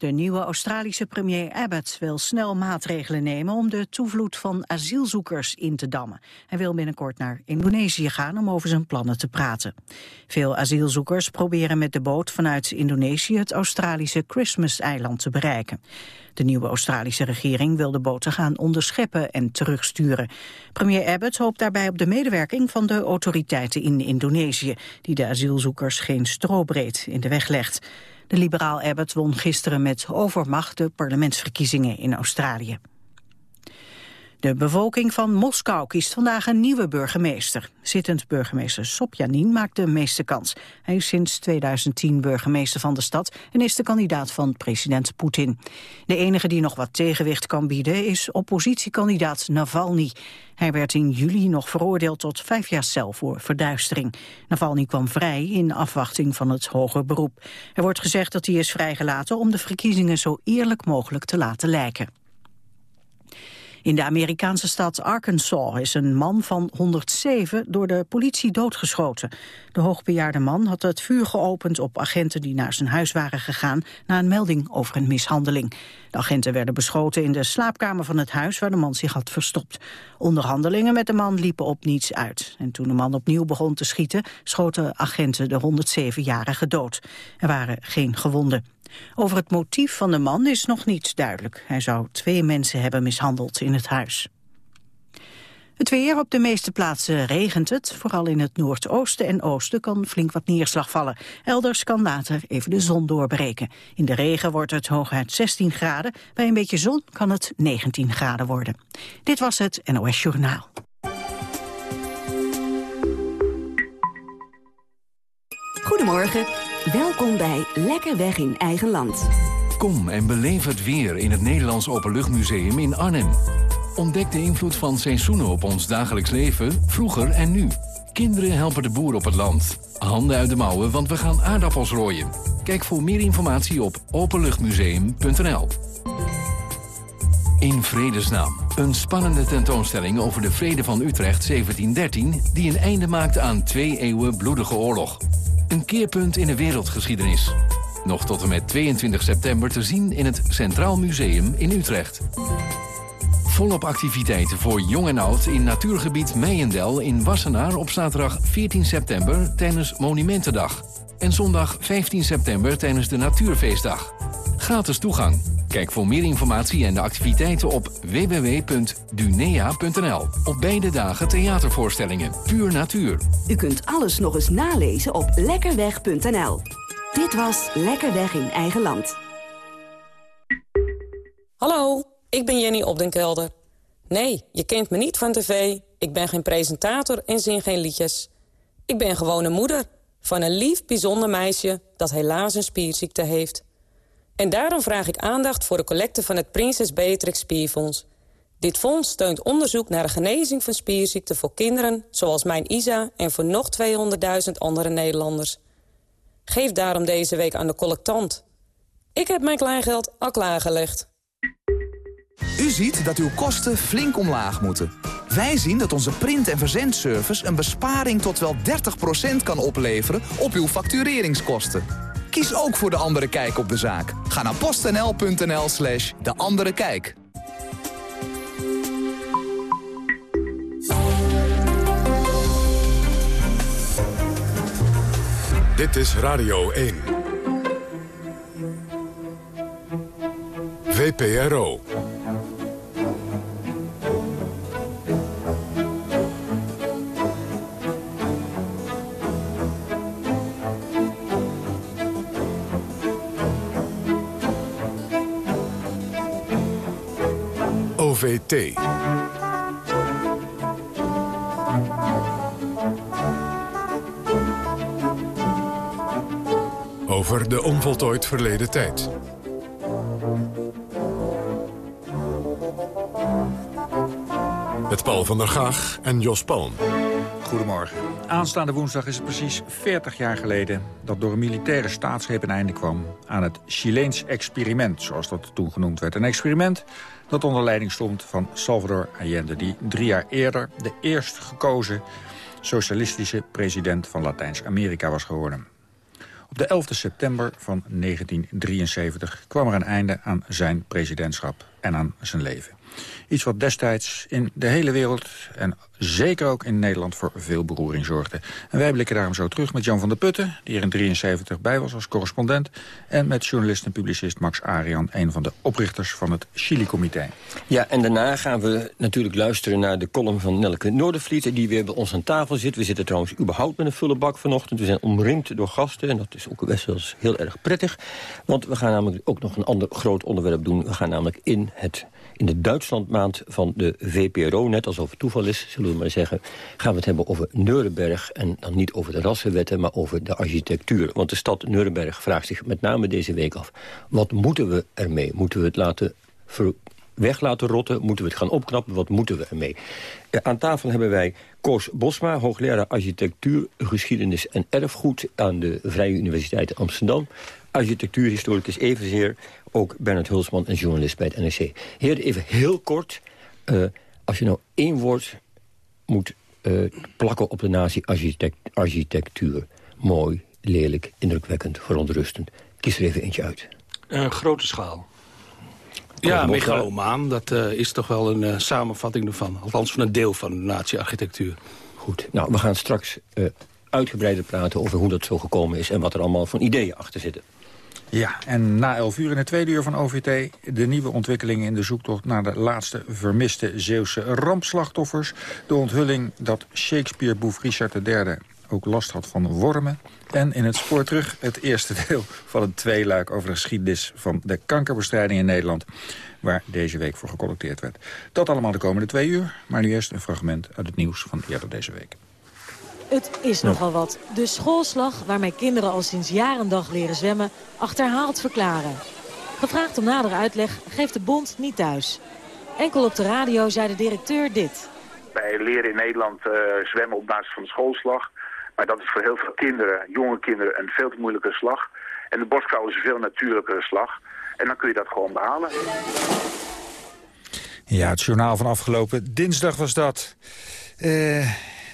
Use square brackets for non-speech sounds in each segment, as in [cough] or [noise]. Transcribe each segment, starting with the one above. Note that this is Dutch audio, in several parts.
De nieuwe Australische premier Abbott wil snel maatregelen nemen om de toevloed van asielzoekers in te dammen. Hij wil binnenkort naar Indonesië gaan om over zijn plannen te praten. Veel asielzoekers proberen met de boot vanuit Indonesië het Australische Christmas-eiland te bereiken. De nieuwe Australische regering wil de boten gaan onderscheppen en terugsturen. Premier Abbott hoopt daarbij op de medewerking van de autoriteiten in Indonesië, die de asielzoekers geen strobreed in de weg legt. De liberaal Abbott won gisteren met overmacht de parlementsverkiezingen in Australië. De bevolking van Moskou kiest vandaag een nieuwe burgemeester. Zittend burgemeester Sobjanin maakt de meeste kans. Hij is sinds 2010 burgemeester van de stad en is de kandidaat van president Poetin. De enige die nog wat tegenwicht kan bieden is oppositiekandidaat Navalny. Hij werd in juli nog veroordeeld tot vijf jaar cel voor verduistering. Navalny kwam vrij in afwachting van het hoger beroep. Er wordt gezegd dat hij is vrijgelaten om de verkiezingen zo eerlijk mogelijk te laten lijken. In de Amerikaanse stad Arkansas is een man van 107 door de politie doodgeschoten. De hoogbejaarde man had het vuur geopend op agenten die naar zijn huis waren gegaan na een melding over een mishandeling. De agenten werden beschoten in de slaapkamer van het huis waar de man zich had verstopt. Onderhandelingen met de man liepen op niets uit. En toen de man opnieuw begon te schieten, schoten agenten de 107-jarige dood. Er waren geen gewonden. Over het motief van de man is nog niets duidelijk. Hij zou twee mensen hebben mishandeld in het huis. Het weer op de meeste plaatsen regent het. Vooral in het noordoosten en oosten kan flink wat neerslag vallen. Elders kan later even de zon doorbreken. In de regen wordt het hooguit 16 graden. Bij een beetje zon kan het 19 graden worden. Dit was het NOS Journaal. Goedemorgen. Welkom bij Lekker Weg in Eigen Land. Kom en beleef het weer in het Nederlands Openluchtmuseum in Arnhem. Ontdek de invloed van seizoenen op ons dagelijks leven, vroeger en nu. Kinderen helpen de boer op het land. Handen uit de mouwen, want we gaan aardappels rooien. Kijk voor meer informatie op openluchtmuseum.nl. In Vredesnaam. Een spannende tentoonstelling over de Vrede van Utrecht 1713... die een einde maakte aan twee eeuwen bloedige oorlog. Een keerpunt in de wereldgeschiedenis. Nog tot en met 22 september te zien in het Centraal Museum in Utrecht. Volop activiteiten voor jong en oud in natuurgebied Meijendel in Wassenaar op zaterdag 14 september tijdens Monumentendag. En zondag 15 september tijdens de Natuurfeestdag. Gratis toegang. Kijk voor meer informatie en de activiteiten op www.dunea.nl. Op beide dagen theatervoorstellingen. Puur natuur. U kunt alles nog eens nalezen op lekkerweg.nl. Dit was Lekker Weg in Eigen Land. Hallo, ik ben Jenny Opdenkelder. Nee, je kent me niet van tv. Ik ben geen presentator en zing geen liedjes. Ik ben gewoon een moeder van een lief, bijzonder meisje... dat helaas een spierziekte heeft. En daarom vraag ik aandacht voor de collecte van het Prinses Beatrix Spierfonds. Dit fonds steunt onderzoek naar de genezing van spierziekten voor kinderen... zoals mijn Isa en voor nog 200.000 andere Nederlanders. Geef daarom deze week aan de collectant. Ik heb mijn kleingeld al klaargelegd. U ziet dat uw kosten flink omlaag moeten. Wij zien dat onze print- en verzendservice een besparing tot wel 30% kan opleveren op uw factureringskosten. Kies ook voor De Andere Kijk op de zaak. Ga naar postnl.nl slash De Andere Kijk. Dit is Radio 1. VPRO. Over de onvoltooid verleden tijd. Met Paul van der Gaag en Jos Palm. Goedemorgen. Aanstaande woensdag is het precies 40 jaar geleden... dat door een militaire staatsgreep een einde kwam aan het Chileens experiment... zoals dat toen genoemd werd. Een experiment dat onder leiding stond van Salvador Allende... die drie jaar eerder de eerst gekozen socialistische president van Latijns-Amerika was geworden. Op de 11 september van 1973 kwam er een einde aan zijn presidentschap en aan zijn leven. Iets wat destijds in de hele wereld en zeker ook in Nederland voor veel beroering zorgde. En wij blikken daarom zo terug met Jan van der Putten, die er in 73 bij was als correspondent. En met journalist en publicist Max Arian, een van de oprichters van het Chili-comité. Ja, en daarna gaan we natuurlijk luisteren naar de column van Nelke Noordervliet... die weer bij ons aan tafel zit. We zitten trouwens überhaupt met een volle bak vanochtend. We zijn omringd door gasten en dat is ook best wel heel erg prettig. Want we gaan namelijk ook nog een ander groot onderwerp doen. We gaan namelijk in het in de Duitslandmaand van de VPRO, net alsof het toeval is, zullen we maar zeggen... gaan we het hebben over Nuremberg en dan niet over de rassenwetten... maar over de architectuur. Want de stad Nuremberg vraagt zich met name deze week af... wat moeten we ermee? Moeten we het laten weg laten rotten? Moeten we het gaan opknappen? Wat moeten we ermee? Aan tafel hebben wij Koos Bosma, hoogleraar architectuur, geschiedenis en erfgoed... aan de Vrije Universiteit Amsterdam architectuurhistoricus evenzeer... ook Bernard Hulsman, een journalist bij het NRC. Heer, even heel kort. Uh, als je nou één woord moet uh, plakken op de nazi-architectuur... mooi, lelijk, indrukwekkend, verontrustend. Kies er even eentje uit. Een grote schaal. Ja, megalomaan, dat uh, is toch wel een uh, samenvatting ervan. Althans van een deel van de nazi-architectuur. Goed, nou, we gaan straks uh, uitgebreider praten over hoe dat zo gekomen is... en wat er allemaal van ideeën achter zitten. Ja, en na 11 uur in het tweede uur van OVT... de nieuwe ontwikkelingen in de zoektocht naar de laatste vermiste Zeeuwse rampslachtoffers. De onthulling dat Shakespeare-boef Richard III ook last had van wormen. En in het spoor terug het eerste deel van het tweeluik... over de geschiedenis van de kankerbestrijding in Nederland... waar deze week voor gecollecteerd werd. Dat allemaal de komende twee uur, maar nu eerst een fragment uit het nieuws van eerder deze week. Het is nogal wat. De schoolslag waarmee kinderen al sinds jaren dag leren zwemmen... achterhaald verklaren. Gevraagd om nadere uitleg geeft de bond niet thuis. Enkel op de radio zei de directeur dit. Wij leren in Nederland uh, zwemmen op basis van de schoolslag. Maar dat is voor heel veel kinderen, jonge kinderen, een veel te moeilijke slag. En de borstkou is een veel natuurlijkere slag. En dan kun je dat gewoon behalen. Ja, het journaal van afgelopen dinsdag was dat. Uh,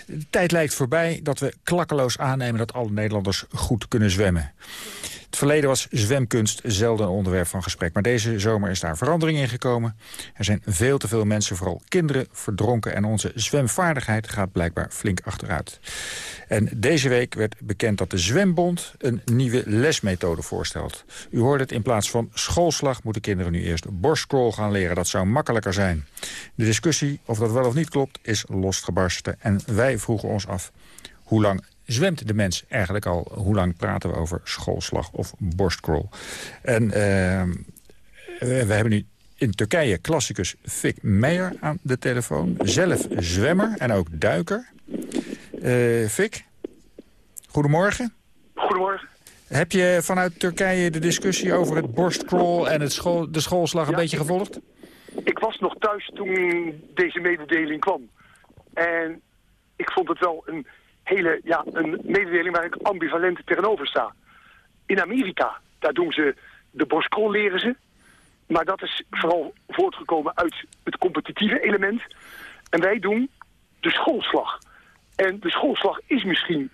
de tijd lijkt voorbij dat we klakkeloos aannemen dat alle Nederlanders goed kunnen zwemmen. Het verleden was zwemkunst zelden een onderwerp van gesprek. Maar deze zomer is daar verandering in gekomen. Er zijn veel te veel mensen, vooral kinderen, verdronken. En onze zwemvaardigheid gaat blijkbaar flink achteruit. En deze week werd bekend dat de Zwembond een nieuwe lesmethode voorstelt. U hoort het, in plaats van schoolslag moeten kinderen nu eerst borstcrawl gaan leren. Dat zou makkelijker zijn. De discussie of dat wel of niet klopt is losgebarsten. En wij vroegen ons af hoe lang zwemt de mens eigenlijk al? Hoe lang praten we over schoolslag of borstcrawl? En uh, we hebben nu in Turkije klassicus Fik Meijer aan de telefoon. Zelf zwemmer en ook duiker. Uh, Fik, goedemorgen. Goedemorgen. Heb je vanuit Turkije de discussie over het borstcrawl en het school, de schoolslag een beetje gevolgd? Ik was nog thuis toen deze mededeling kwam. En ik vond het wel een hele, ja, een mededeling waar ik ambivalent tegenover sta. In Amerika, daar doen ze de borstkrol leren ze. Maar dat is vooral voortgekomen uit het competitieve element. En wij doen de schoolslag. En de schoolslag is misschien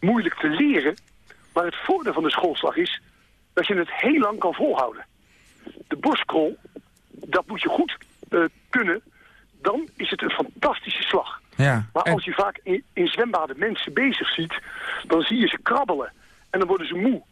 moeilijk te leren. Maar het voordeel van de schoolslag is dat je het heel lang kan volhouden. De borstkrol, dat moet je goed uh, kunnen. Dan is het een fantastische slag. Ja, maar als je vaak in, in zwembaden mensen bezig ziet, dan zie je ze krabbelen. En dan worden ze moe.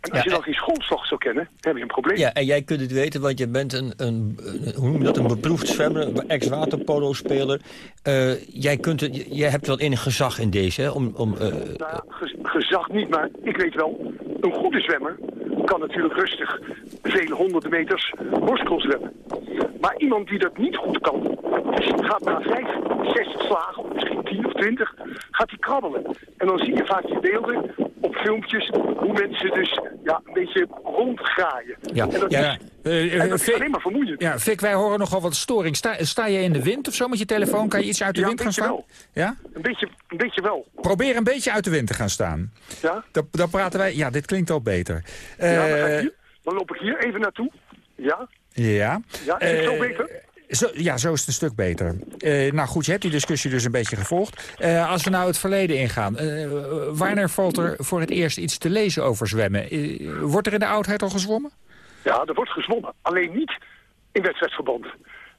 En als je dan geen schoolslag zou kennen, dan heb je een probleem. Ja, en jij kunt het weten, want je bent een, een, hoe noem je dat, een beproefd zwemmer, ex-waterpolo-speler. Uh, jij, kunt het, jij hebt wel enig gezag in deze, hè? Om, om, uh, nou, gezag niet, maar ik weet wel, een goede zwemmer kan natuurlijk rustig vele honderden meters borstkol zwemmen. Maar iemand die dat niet goed kan, gaat na vijf, zes slagen, of misschien tien of twintig, gaat hij krabbelen. En dan zie je vaak die beelden op filmpjes hoe mensen dus ja, een beetje rondgraaien. Ja, en dat, ja, is, uh, en dat is alleen maar vermoeiend. Ja, Fik, wij horen nogal wat storing. Sta, sta je in de wind of zo met je telefoon? Kan je iets uit de ja, wind gaan staan? Wel. Ja, een beetje, een beetje wel. Probeer een beetje uit de wind te gaan staan. Ja? Dan, dan praten wij... Ja, dit klinkt al beter. Ja, dan, hier, dan, loop ik hier even naartoe. Ja? Ja. Ja, is het zo beter? Zo, ja, zo is het een stuk beter. Uh, nou goed, je hebt die discussie dus een beetje gevolgd. Uh, als we nou het verleden ingaan. Uh, wanneer valt er voor het eerst iets te lezen over zwemmen? wordt er in de oudheid al gezwommen? Ja, er wordt gezwommen. Alleen niet in wedstrijdverband.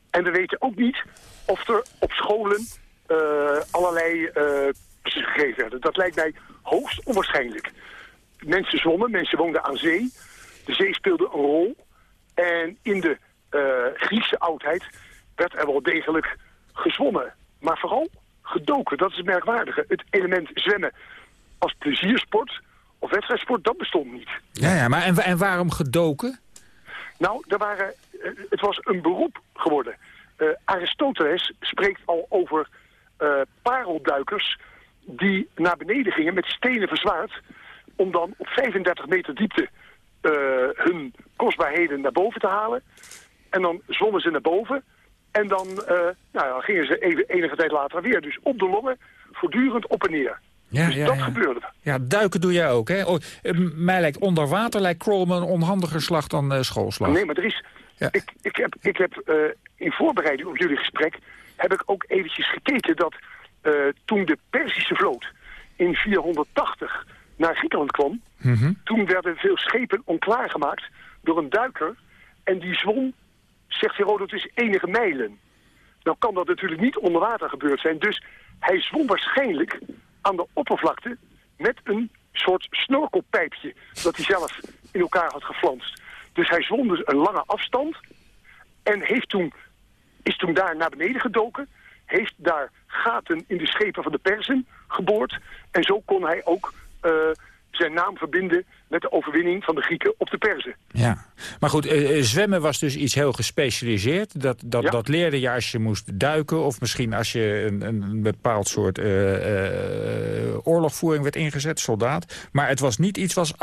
En we weten ook niet of er op scholen allerlei gegeven werden. Dat lijkt mij hoogst onwaarschijnlijk. Mensen zwommen, mensen woonden aan zee. De zee speelde een rol. En in de uh, Griekse oudheid werd er wel degelijk gezwommen. Maar vooral gedoken, dat is het merkwaardige. Het element zwemmen als pleziersport of wedstrijdsport, dat bestond niet. Ja, ja maar en, en waarom gedoken? Nou, er waren, het was een beroep geworden. Uh, Aristoteles spreekt al over parelduikers die naar beneden gingen met stenen verzwaard... om dan op 35 meter diepte hun kostbaarheden naar boven te halen. En dan zwommen ze naar boven. En dan uh, nou ja, gingen ze even, enige tijd later weer. Dus op de longen, voortdurend op en neer. Ja, dus ja, dat gebeurde. Ja, duiken doe jij ook, hè? Oh, eh, mij lijkt onder water lijkt crawlen een onhandiger slag dan uh, schoolslag. Nee, maar er is... Ik, ik heb, ik heb uh, in voorbereiding op jullie gesprek... heb ik ook eventjes gekeken dat toen de Perzische vloot in 480 naar Griekenland kwam... Mm toen werden veel schepen onklaargemaakt door een duiker... en die zwom zegt Herodotus enige mijlen. Nou kan dat natuurlijk niet onder water gebeurd zijn. Dus hij zwom waarschijnlijk aan de oppervlakte met een soort snorkelpijpje dat hij zelf in elkaar had geflanst. Dus hij zwom dus een lange afstand en heeft toen, is toen daar naar beneden gedoken, heeft daar gaten in de schepen van de Persen geboord en zo kon hij ook uh, zijn naam verbinden met de overwinning van de Grieken op de Perzen. Ja, maar goed, uh, zwemmen was dus iets heel gespecialiseerd. Dat, dat, dat leerde je als je moest duiken... of misschien als je een, een bepaald soort uh, oorlogvoering werd ingezet, soldaat. Maar het was niet iets wat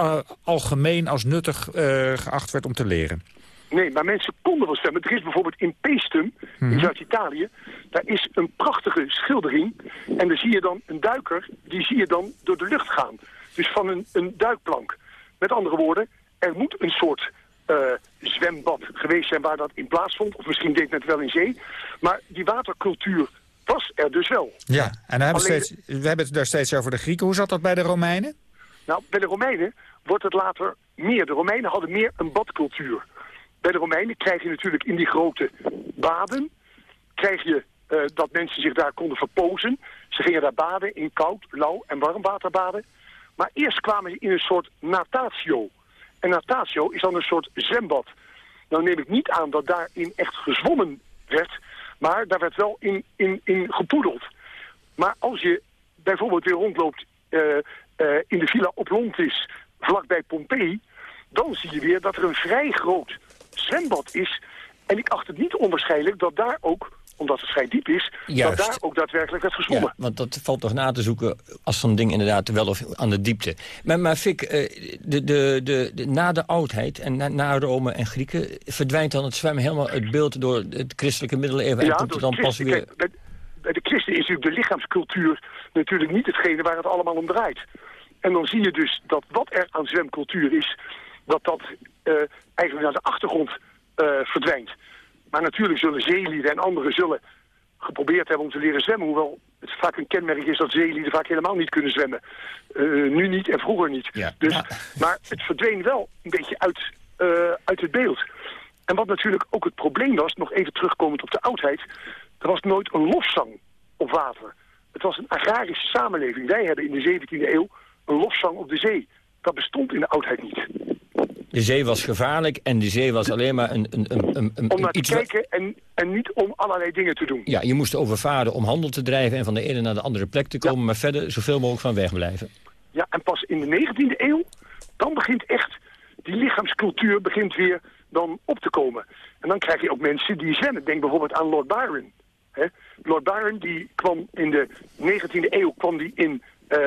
algemeen als nuttig geacht werd om te leren. Nee, maar mensen konden wel zwemmen. Er is bijvoorbeeld in Peestum, in mhm. Zuid-Italië... daar is een prachtige schildering. En daar zie je dan een duiker, die zie je dan door de lucht gaan. Dus van een, een duikplank. Met andere woorden, er moet een soort uh, zwembad geweest zijn waar dat in plaatsvond. Of misschien deed het wel in zee. Maar die watercultuur was er dus wel. Ja, en dan hebben steeds, we hebben het daar steeds over de Grieken. Hoe zat dat bij de Romeinen? Nou, bij de Romeinen wordt het later meer. De Romeinen hadden meer een badcultuur. Bij de Romeinen krijg je natuurlijk in die grote baden... krijg je uh, dat mensen zich daar konden verpozen. Ze gingen daar baden in koud, lauw en warm water baden. Maar eerst kwamen ze in een soort natatio. En natatio is dan een soort zwembad. Nou neem ik niet aan dat daarin echt gezwommen werd, maar daar werd wel in, in, in gepoedeld. Maar als je bijvoorbeeld weer rondloopt uh, uh, in de Villa Oplontis, vlakbij Pompeii, dan zie je weer dat er een vrij groot zwembad is. En ik acht het niet onwaarschijnlijk dat daar ook omdat het vrij diep is, Juist. dat daar ook daadwerkelijk werd gezwommen. Ja, want dat valt toch na te zoeken als zo'n ding inderdaad wel of aan de diepte. Maar, maar Fik, eh, de, de, de, na de oudheid en na, na, Rome en Grieken... verdwijnt dan het zwemmen helemaal het beeld door het christelijke middeleeuwen... en komt er dan pas weer... bij, bij de christen is natuurlijk de lichaamscultuur natuurlijk niet hetgene waar het allemaal om draait. En dan zie je dus dat wat er aan zwemcultuur is, dat dat uh, eigenlijk naar de achtergrond uh, verdwijnt. Maar natuurlijk zullen zeelieden en anderen zullen geprobeerd hebben om te leren zwemmen. Hoewel het vaak een kenmerk is dat zeelieden vaak helemaal niet kunnen zwemmen. Uh, nu niet en vroeger niet. Dus, Maar het verdween wel een beetje uit, uh, uit het beeld. En wat natuurlijk ook het probleem was, nog even terugkomend op de oudheid... er was nooit een lofzang op water. Het was een agrarische samenleving. Wij hebben in de 17e eeuw een lofzang op de zee. Dat bestond in de oudheid niet. De zee was gevaarlijk en de zee was alleen maar een... een, een, een om naar te kijken en, en niet om allerlei dingen te doen. Ja, je moest overvaren om handel te drijven en van de ene naar de andere plek te komen... maar verder zoveel mogelijk van weg blijven. Ja, en pas in de 19e eeuw, dan begint echt die lichaamscultuur begint weer dan op te komen. En dan krijg je ook mensen die zwemmen. Denk bijvoorbeeld aan Lord Byron. Lord Byron die kwam in de 19e eeuw kwam die in uh,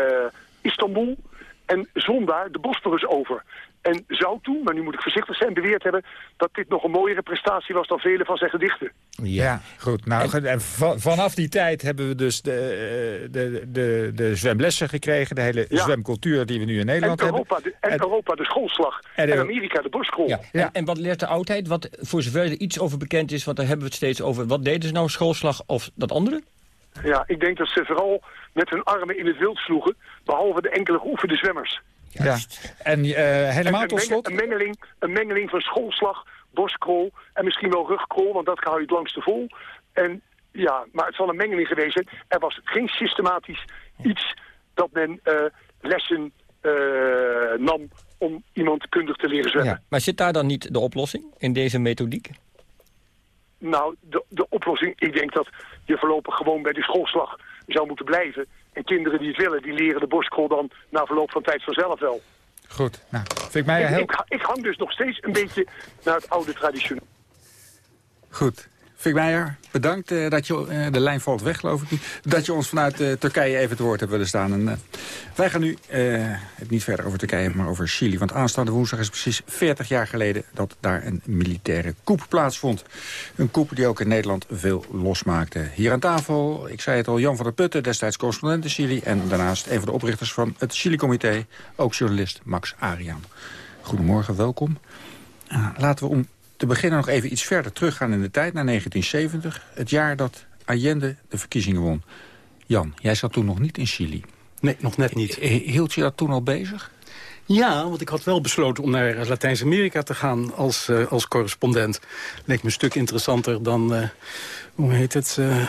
Istanbul en zwom daar de Bosporus over. En zou toen, maar nu moet ik voorzichtig zijn, beweerd hebben... dat dit nog een mooiere prestatie was dan vele van zijn gedichten. Ja, goed. Nou, en vanaf die tijd hebben we dus de, eh, de, de, de zwemlessen gekregen. De hele zwemcultuur die we nu in Nederland en Europa, hebben. De, en, Europa de schoolslag. En, Amerika de borstschool. Ja. En, en, wat leert de oudheid? Wat, voor zover er iets over bekend is, want daar hebben we het steeds over. Wat deden ze nou, schoolslag of dat andere? Ja, ik denk dat ze vooral met hun armen in het wild sloegen. Behalve de enkele geoefende zwemmers. Ja. En uh, helemaal en tot slot? Een mengeling, een mengeling van schoolslag, borstkrol en misschien wel rugkrol, want dat hou je het langste vol. En ja, maar het zal een mengeling geweest zijn. Er was geen systematisch iets dat men uh, lessen uh, nam om iemand kundig te leren zwemmen. Ja. Maar zit daar dan niet de oplossing in deze methodiek? Nou, de, de oplossing, ik denk dat je voorlopig gewoon bij de schoolslag zou moeten blijven. En kinderen die het willen, die leren de borstkrol dan na verloop van tijd vanzelf wel. Goed, nou, vind ik mij ik, heel... ik, ik, hang dus nog steeds een beetje naar het oude traditioneel. Goed. Fik Meijer, bedankt uh, dat je, uh, de lijn valt weg geloof ik niet, dat je ons vanuit uh, Turkije even te woord hebt willen staan. En, wij gaan nu het niet verder over Turkije, maar over Chili. Want aanstaande woensdag is precies 40 jaar geleden dat daar een militaire coup plaatsvond. Een coup die ook in Nederland veel losmaakte. Hier aan tafel, ik zei het al, Jan van der Putten, destijds correspondent in Chili. En daarnaast een van de oprichters van het Chili-comité, ook journalist Max Arian. Goedemorgen, welkom. laten we om te beginnen nog even iets verder teruggaan in de tijd, naar 1970. Het jaar dat Allende de verkiezingen won. Jan, jij zat toen nog niet in Chili. Nee, nog net niet. Hield je dat toen al bezig? Ja, want ik had wel besloten om naar Latijns-Amerika te gaan als, uh, als correspondent. Leek me een stuk interessanter dan, uh, hoe heet het... Uh, uh,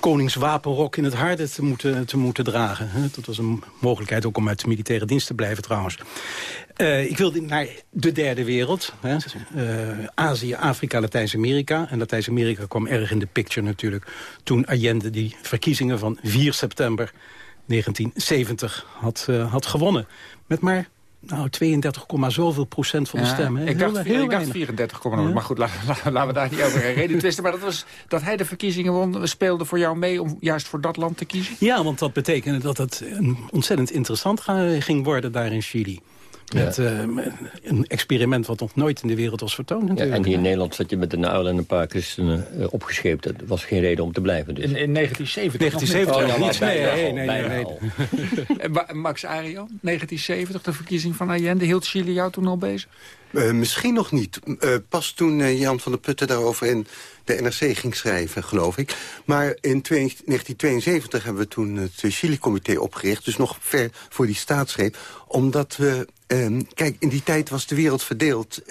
koningswapenrok in het harde te moeten, te moeten dragen. Dat was een mogelijkheid ook om uit de militaire dienst te blijven trouwens. Uh, ik wilde naar de derde wereld. Hè. Uh, Azië, Afrika, Latijns-Amerika. En Latijns-Amerika kwam erg in de picture natuurlijk... toen Allende die verkiezingen van 4 september 1970 had, had gewonnen. Met maar nou, 32, zoveel procent van de stemmen. Ik dacht, heel ik dacht 34, ja? maar goed, laten la, we daar niet over reden twisten. Maar dat, was, dat hij de verkiezingen won, speelde voor jou mee om juist voor dat land te kiezen? Ja, want dat betekende dat het ontzettend interessant ging worden daar in Chili. Met uh, een experiment wat nog nooit in de wereld was vertoond. Ja, en hier in Nederland zat je met een uil en een paar christenen uh, opgescheept. Dat was geen reden om te blijven. Dus. In, in 1970? 1970 nee, nee, nee, nee, [laughs] Max Arian, 1970, de verkiezing van Allende. Hield Chili jou toen al bezig? Uh, misschien nog niet. Uh, pas toen Jan van der Putten daarover in de NRC ging schrijven, geloof ik. Maar in 1972 hebben we toen het Chili-comité opgericht. Dus nog ver voor die staatsgreep. Omdat we Um, kijk, in die tijd was de wereld verdeeld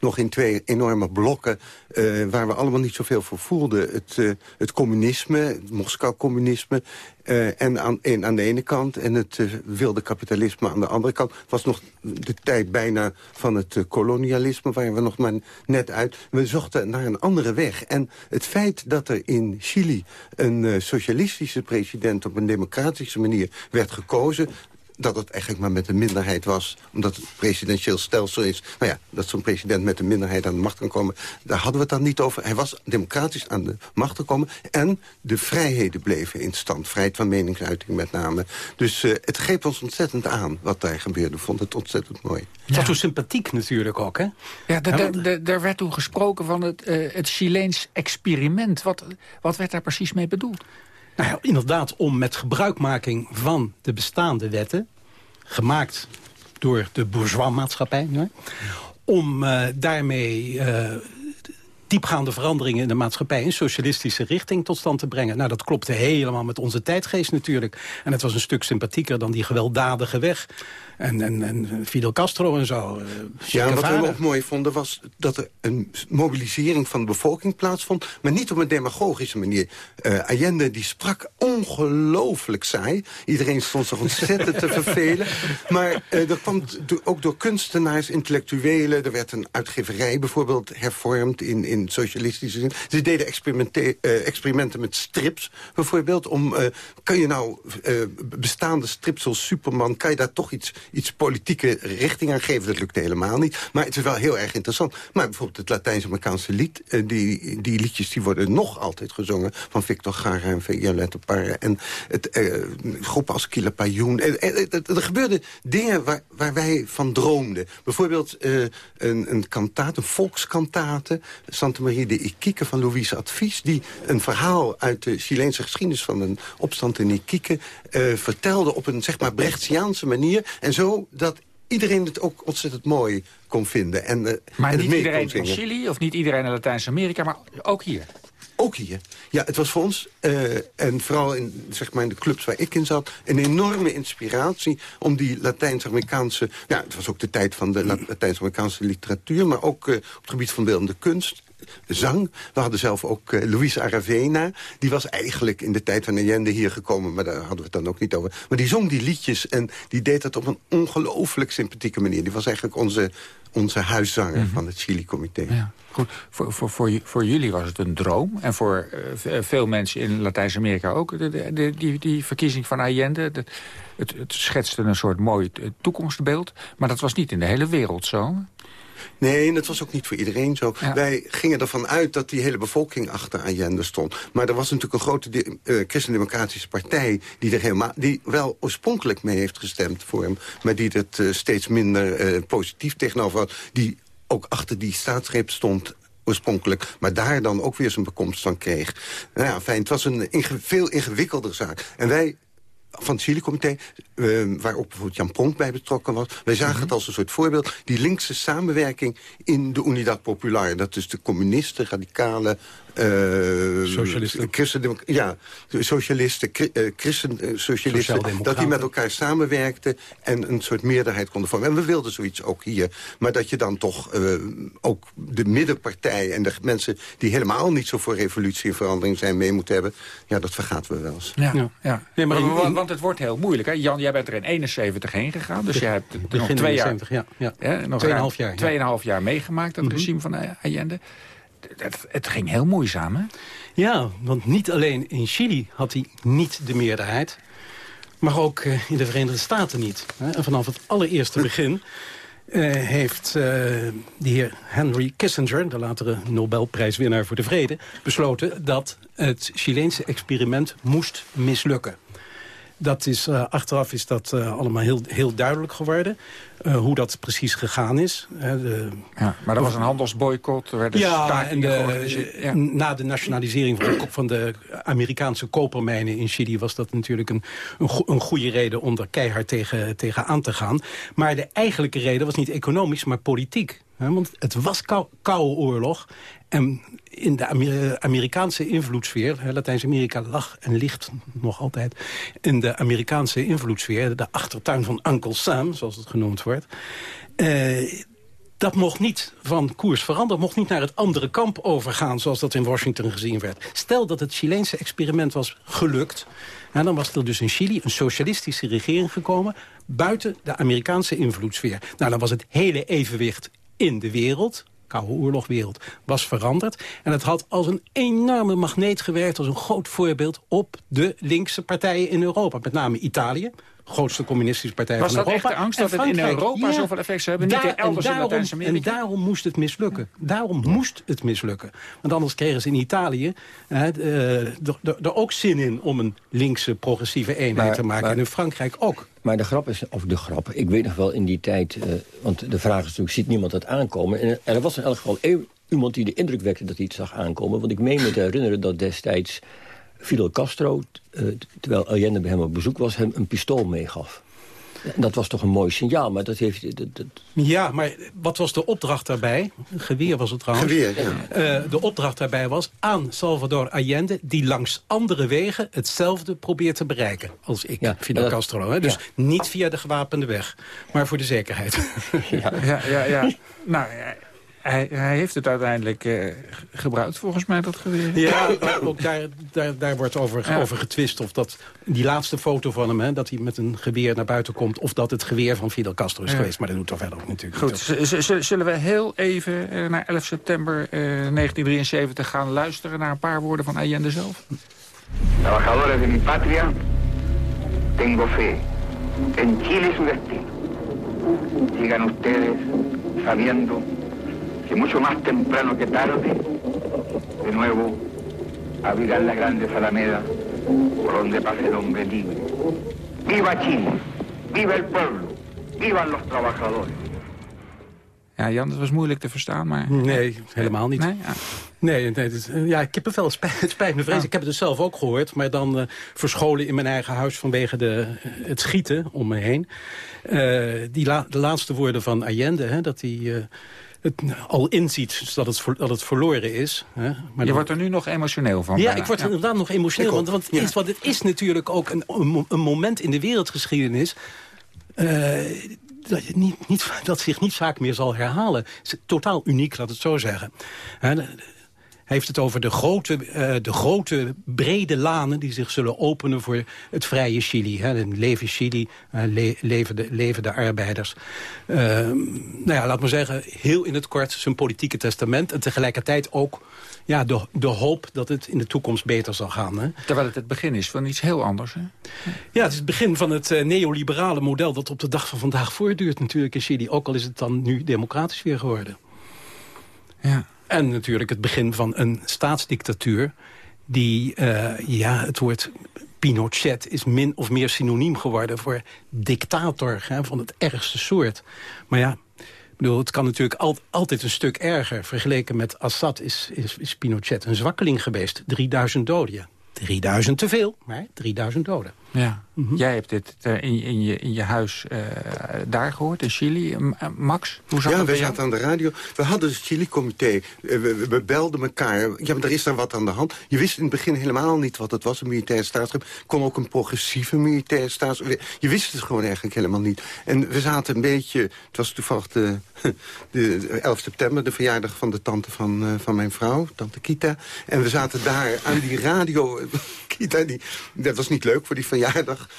nog in twee enorme blokken... Waar we allemaal niet zoveel voor voelden. Het, het communisme, het Moskou-communisme... en aan, aan de ene kant en het wilde kapitalisme aan de andere kant. Was nog de tijd bijna van het kolonialisme... waar we nog maar net uit... We zochten naar een andere weg. En het feit dat er in Chili een socialistische president... op een democratische manier werd gekozen dat het eigenlijk maar met een minderheid was. Omdat het presidentieel stelsel is. Nou ja, dat zo'n president met een minderheid aan de macht kan komen. Daar hadden we het dan niet over. Hij was democratisch aan de macht gekomen. En de vrijheden bleven in stand. Vrijheid van meningsuiting met name. Dus uh, het greep ons ontzettend aan wat daar gebeurde. vond het ontzettend mooi. Het was toen sympathiek natuurlijk ook, hè? Ja, daar werd toen gesproken van het, uh, het Chileens experiment. Wat, wat werd daar precies mee bedoeld? Nou ja, inderdaad om met gebruikmaking van de bestaande wetten... gemaakt door de bourgeois-maatschappij... om uh, daarmee uh, diepgaande veranderingen in de maatschappij... in socialistische richting tot stand te brengen. Nou, dat klopte helemaal met onze tijdgeest natuurlijk. En het was een stuk sympathieker dan die gewelddadige weg en, en, en Fidel Castro en zo. Uh, ja, wat we ook mooi vonden was dat er een mobilisering van de bevolking plaatsvond. Maar niet op een demagogische manier. Uh, Allende die sprak ongelooflijk saai. Iedereen stond zich ontzettend te [laughs] vervelen. Maar uh, dat kwam ook door kunstenaars, intellectuelen. Er werd een uitgeverij bijvoorbeeld hervormd in, in socialistische zin. Ze deden experimenten met strips, bijvoorbeeld. Om, uh, kan je nou uh, bestaande strips zoals Superman... kan je daar toch iets, iets politieke richting aan geven? Dat lukte helemaal niet. Maar het is wel heel erg interessant. Maar bijvoorbeeld het Latijns-Amerikaanse lied... die, die liedjes die worden nog altijd gezongen... van Victor Gara en Violette Parra. En het, groepen als Kila Payoen. Er gebeurden dingen waar, waar wij van droomden. Bijvoorbeeld een, een kantaat, een volkskantate... Santa Maria de Iquique van Louise Advies... die een verhaal uit de Chileense geschiedenis van een opstand in Iquique... Uh, vertelde op een zeg maar Brechtiaanse manier. En zo dat iedereen het ook ontzettend mooi kon vinden. En, uh, maar en niet iedereen van Chili of niet iedereen in Latijns-Amerika, maar ook hier? Ook hier. Ja, het was voor ons, uh, en vooral in, zeg maar in de clubs waar ik in zat... een enorme inspiratie om die Latijns-Amerikaanse... Ja, het was ook de tijd van de Latijns-Amerikaanse literatuur... maar ook uh, op het gebied van beeldende kunst zang. We hadden zelf ook uh, Luis Aravena. Die was eigenlijk in de tijd van Allende hier gekomen, maar daar hadden we het dan ook niet over. Maar die zong die liedjes en die deed dat op een ongelooflijk sympathieke manier. Die was eigenlijk onze, onze huiszanger mhm. van het Chili-comité. Ja. Goed, voor, voor, voor, voor, jullie was het een droom. En voor uh, veel mensen in Latijns-Amerika ook. De, de, die, die verkiezing van Allende. het, het schetste een soort mooi toekomstbeeld. Maar dat was niet in de hele wereld zo. Nee, en dat was ook niet voor iedereen zo. Wij gingen ervan uit dat die hele bevolking achter Allende stond. Maar er was natuurlijk een grote uh, christendemocratische partij... Die, er helemaal, die wel oorspronkelijk mee heeft gestemd voor hem... maar die het uh, steeds minder uh, positief tegenover had. Die ook achter die staatsgreep stond oorspronkelijk... maar daar dan ook weer zijn bekomst van kreeg. Nou ja, fijn, het was een inge veel ingewikkelder zaak. En wij van het Chili-comité, uh, waar ook bijvoorbeeld Jan Pronk bij betrokken was. Wij zagen mhm. het als een soort voorbeeld. Die linkse samenwerking in de Unidad Popular. Dat is de communisten, radicale uh, socialisten. Christen, ja, socialisten, uh, christen, socialisten. Dat die met elkaar samenwerkten en een soort meerderheid konden vormen. En we wilden zoiets ook hier. Maar dat je dan toch ook de middenpartij en de mensen die helemaal niet zo voor revolutie en verandering zijn mee moeten hebben. Ja, dat vergaten we wel eens. Ja, ja. ja. Nee, maar want, het wordt heel moeilijk. Hè? Jan, jij bent er in 71 heen gegaan. Dus jij hebt nog twee jaar, ja, ja. Ja, nog jaar. Tweeënhalf jaar meegemaakt, dat mhm. regime van Allende het, het, ging heel moeizaam? Ja, want niet alleen in Chili had hij niet de meerderheid... maar ook uh, in de Verenigde Staten niet. En vanaf het allereerste begin uh, heeft uh, de heer Henry Kissinger... de latere Nobelprijswinnaar voor de Vrede... besloten dat het Chileense experiment moest mislukken. Dat is, uh, achteraf is dat uh, allemaal heel, heel duidelijk geworden. Uh, hoe dat precies gegaan is. De, ja, maar er was een handelsboycott. Er werden ja, en de, ja. na de nationalisering van de, van de, Amerikaanse kopermijnen in Chili... was dat natuurlijk een, een, een goede reden om er keihard tegen, tegen aan te gaan. Maar de eigenlijke reden was niet economisch, maar politiek. Want het was kou, koude oorlog. En in de Amerikaanse invloedssfeer... Latijns-Amerika lag en ligt nog altijd... in de Amerikaanse invloedssfeer... de achtertuin van Uncle Sam, zoals het genoemd wordt... Eh, dat mocht niet van koers veranderen, mocht niet naar het andere kamp overgaan... zoals dat in Washington gezien werd. Stel dat het Chileense experiment was gelukt... Dan was er dus in Chili een socialistische regering gekomen... buiten de Amerikaanse invloedssfeer. Nou, dan was het hele evenwicht in de wereld Koude Oorlogwereld was veranderd. En het had als een enorme magneet gewerkt... als een groot voorbeeld op de linkse partijen in Europa. Met name Italië, grootste communistische partij van Europa. Was dat echt de angst dat het in Europa zoveel effect zou hebben? niet in elders in Latijns-Amerika? En daarom moest het mislukken. Daarom moest het mislukken. Want anders kregen ze in Italië uh, er ook zin in... om een linkse progressieve eenheid te maken. en in Frankrijk ook. Maar de grap is, of de grap, ik weet nog wel in die tijd... Uh, want de vraag is natuurlijk, ziet niemand dat aankomen? En er was in elk geval iemand die de indruk wekte dat hij het zag aankomen. Want ik meen me te herinneren dat destijds Fidel Castro, uh, terwijl Allende bij hem op bezoek was, hem een pistool meegaf. Dat was toch een mooi signaal, maar dat heeft... Dat, dat... Ja, maar wat was de opdracht daarbij? Geweer was het trouwens. Geweer, ja. Uh, de opdracht daarbij was aan Salvador Allende... die langs andere wegen hetzelfde probeert te bereiken als ik, ja, Fidel Castro. Hè? Dus niet via de gewapende weg, maar voor de zekerheid. [laughs] ja, ja, ja. ja. [laughs] Nou, hij, hij heeft het uiteindelijk uh, gebruikt, volgens mij, dat geweer. Ja, ook daar, daar, daar wordt over, over getwist. Of dat die laatste foto van hem, hè, dat hij met een geweer naar buiten komt... of dat het geweer van Fidel Castro is geweest. Maar dat doet toch verder ook natuurlijk Goed, zullen we heel even uh, naar 11 september 1973 gaan luisteren... naar een paar woorden van Allende zelf? Trabajadores de mi patria, tengo fe en Chile su destino. Sigan ustedes sabiendo que mucho más temprano que tarde, de nuevo abrirán las grandes alamedas por donde pase el hombre libre. ¡Viva Chile! ¡Viva el pueblo! ¡Vivan los trabajadores! Ja, Jan, dat was moeilijk te verstaan, maar... Nee, helemaal niet. Nee, ja. nee, nee dus, ja, ik heb het wel spijt, [laughs] het spijt me vrees. Ik heb het dus zelf ook gehoord, maar dan uh, verscholen in mijn eigen huis vanwege de, het schieten om me heen. Uh, die la de laatste woorden van Allende, hè, dat hij... Het al inziet dat het, dat het verloren is. Hè. Maar je wordt er nu nog emotioneel van. Ja, bijna. ik word er ja. inderdaad nog emotioneel van. Want, want, het is natuurlijk ook een, een moment in de wereldgeschiedenis... Uh, dat, niet, niet, [laughs] dat zich niet vaak meer zal herhalen. Het is totaal uniek, laat het zo zeggen. Heeft het over de grote, uh, de grote, brede lanen die zich zullen openen voor het vrije Chili. Hè. Leven Chili, uh, le leven, de, leven de arbeiders. Uh, nou ja, laat maar zeggen, heel in het kort zijn politieke testament. En tegelijkertijd ook ja, de, de hoop dat het in de toekomst beter zal gaan. Hè. Terwijl het het begin is van iets heel anders. Hè? Ja, het is het begin van het uh, neoliberale model... dat op de dag van vandaag voortduurt natuurlijk in Chili. Ook al is het dan nu democratisch weer geworden. Ja. En natuurlijk het begin van een staatsdictatuur... die, uh, ja, het woord Pinochet is min of meer synoniem geworden... voor dictator hè, van het ergste soort. Maar ja, bedoel, het kan natuurlijk al, altijd een stuk erger. Vergeleken met Assad is, is, is Pinochet een zwakkeling geweest. 3000 doden, ja. 3000 te veel, maar 3000 doden. Ja. Mm -hmm. Jij hebt dit uh, in, in, je, in je huis uh, daar gehoord, in Chili. Uh, Max, hoe zat ja, dat wij zaten aan de radio. We hadden het Chili-comité. We, we, belden elkaar. Ja, maar er is daar wat aan de hand. Je wist in het begin helemaal niet wat het was, een militaire staatsgreep. kon ook een progressieve militaire staatsgreep. Je wist het gewoon eigenlijk helemaal niet. En we zaten een beetje... Het was toevallig de, [laughs] de 11 september, de verjaardag van de tante van, van mijn vrouw, tante Kita. En we zaten daar aan die radio... [laughs] Kita, die, dat was niet leuk voor die verjaardag...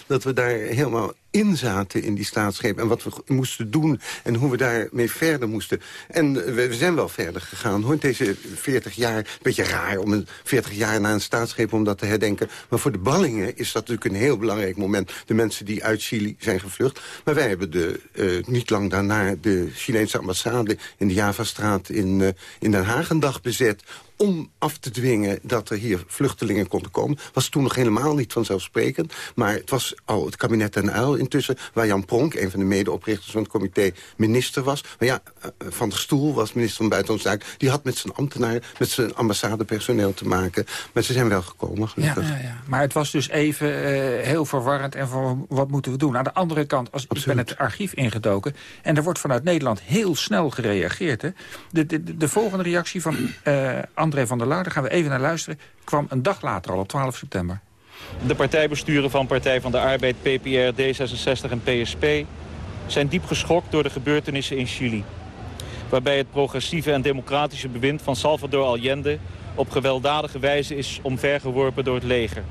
dat we daar helemaal in zaten in die staatsgreep... en wat we moesten doen en hoe we daarmee verder moesten. En we, zijn wel verder gegaan, hoor. Deze 40 jaar, een beetje raar om een 40 jaar na een staatsgreep om dat te herdenken. Maar voor de ballingen is dat natuurlijk een heel belangrijk moment. De mensen die uit Chili zijn gevlucht. Maar wij hebben de, uh, niet lang daarna de Chileense ambassade... in de Javastraat in, uh, in Den Haag een dag bezet om af te dwingen dat er hier vluchtelingen konden komen. Was toen nog helemaal niet vanzelfsprekend. Maar het was al het kabinet en Uil intussen... waar Jan Pronk, een van de medeoprichters van het comité, minister was. Maar ja, Van der Stoel was minister van Buitenlandse Zaken. Die had met zijn ambtenaren, met zijn ambassadepersoneel te maken. Maar ze zijn wel gekomen, gelukkig. Ja, ja, ja. Maar het was dus even uh, heel verwarrend en van wat moeten we doen? Aan de andere kant, als, ik ben het archief ingedoken... en er wordt vanuit Nederland heel snel gereageerd. Hè? De, de, de volgende reactie van uh, André van der Laar, daar gaan we even naar luisteren... kwam een dag later al, op 12 september. De partijbesturen van Partij van de Arbeid, PPR, D66 en PSP... zijn diep geschokt door de gebeurtenissen in Chili. Waarbij het progressieve en democratische bewind van Salvador Allende... op gewelddadige wijze is omvergeworpen door het leger.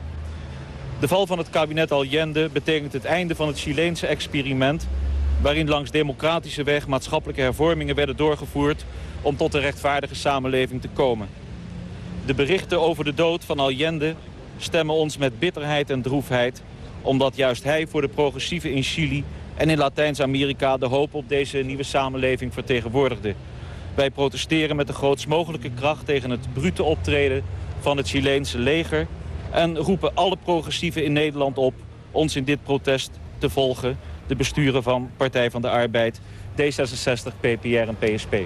De val van het kabinet Allende betekent het einde van het Chileense experiment... waarin langs democratische weg maatschappelijke hervormingen werden doorgevoerd... om tot een rechtvaardige samenleving te komen. De berichten over de dood van Allende stemmen ons met bitterheid en droefheid... omdat juist hij voor de progressieven in Chili en in Latijns-Amerika... de hoop op deze nieuwe samenleving vertegenwoordigde. Wij protesteren met de grootst mogelijke kracht tegen het brute optreden van het Chileense leger... en roepen alle progressieven in Nederland op ons in dit protest te volgen... de besturen van Partij van de Arbeid, D66, PPR en PSP.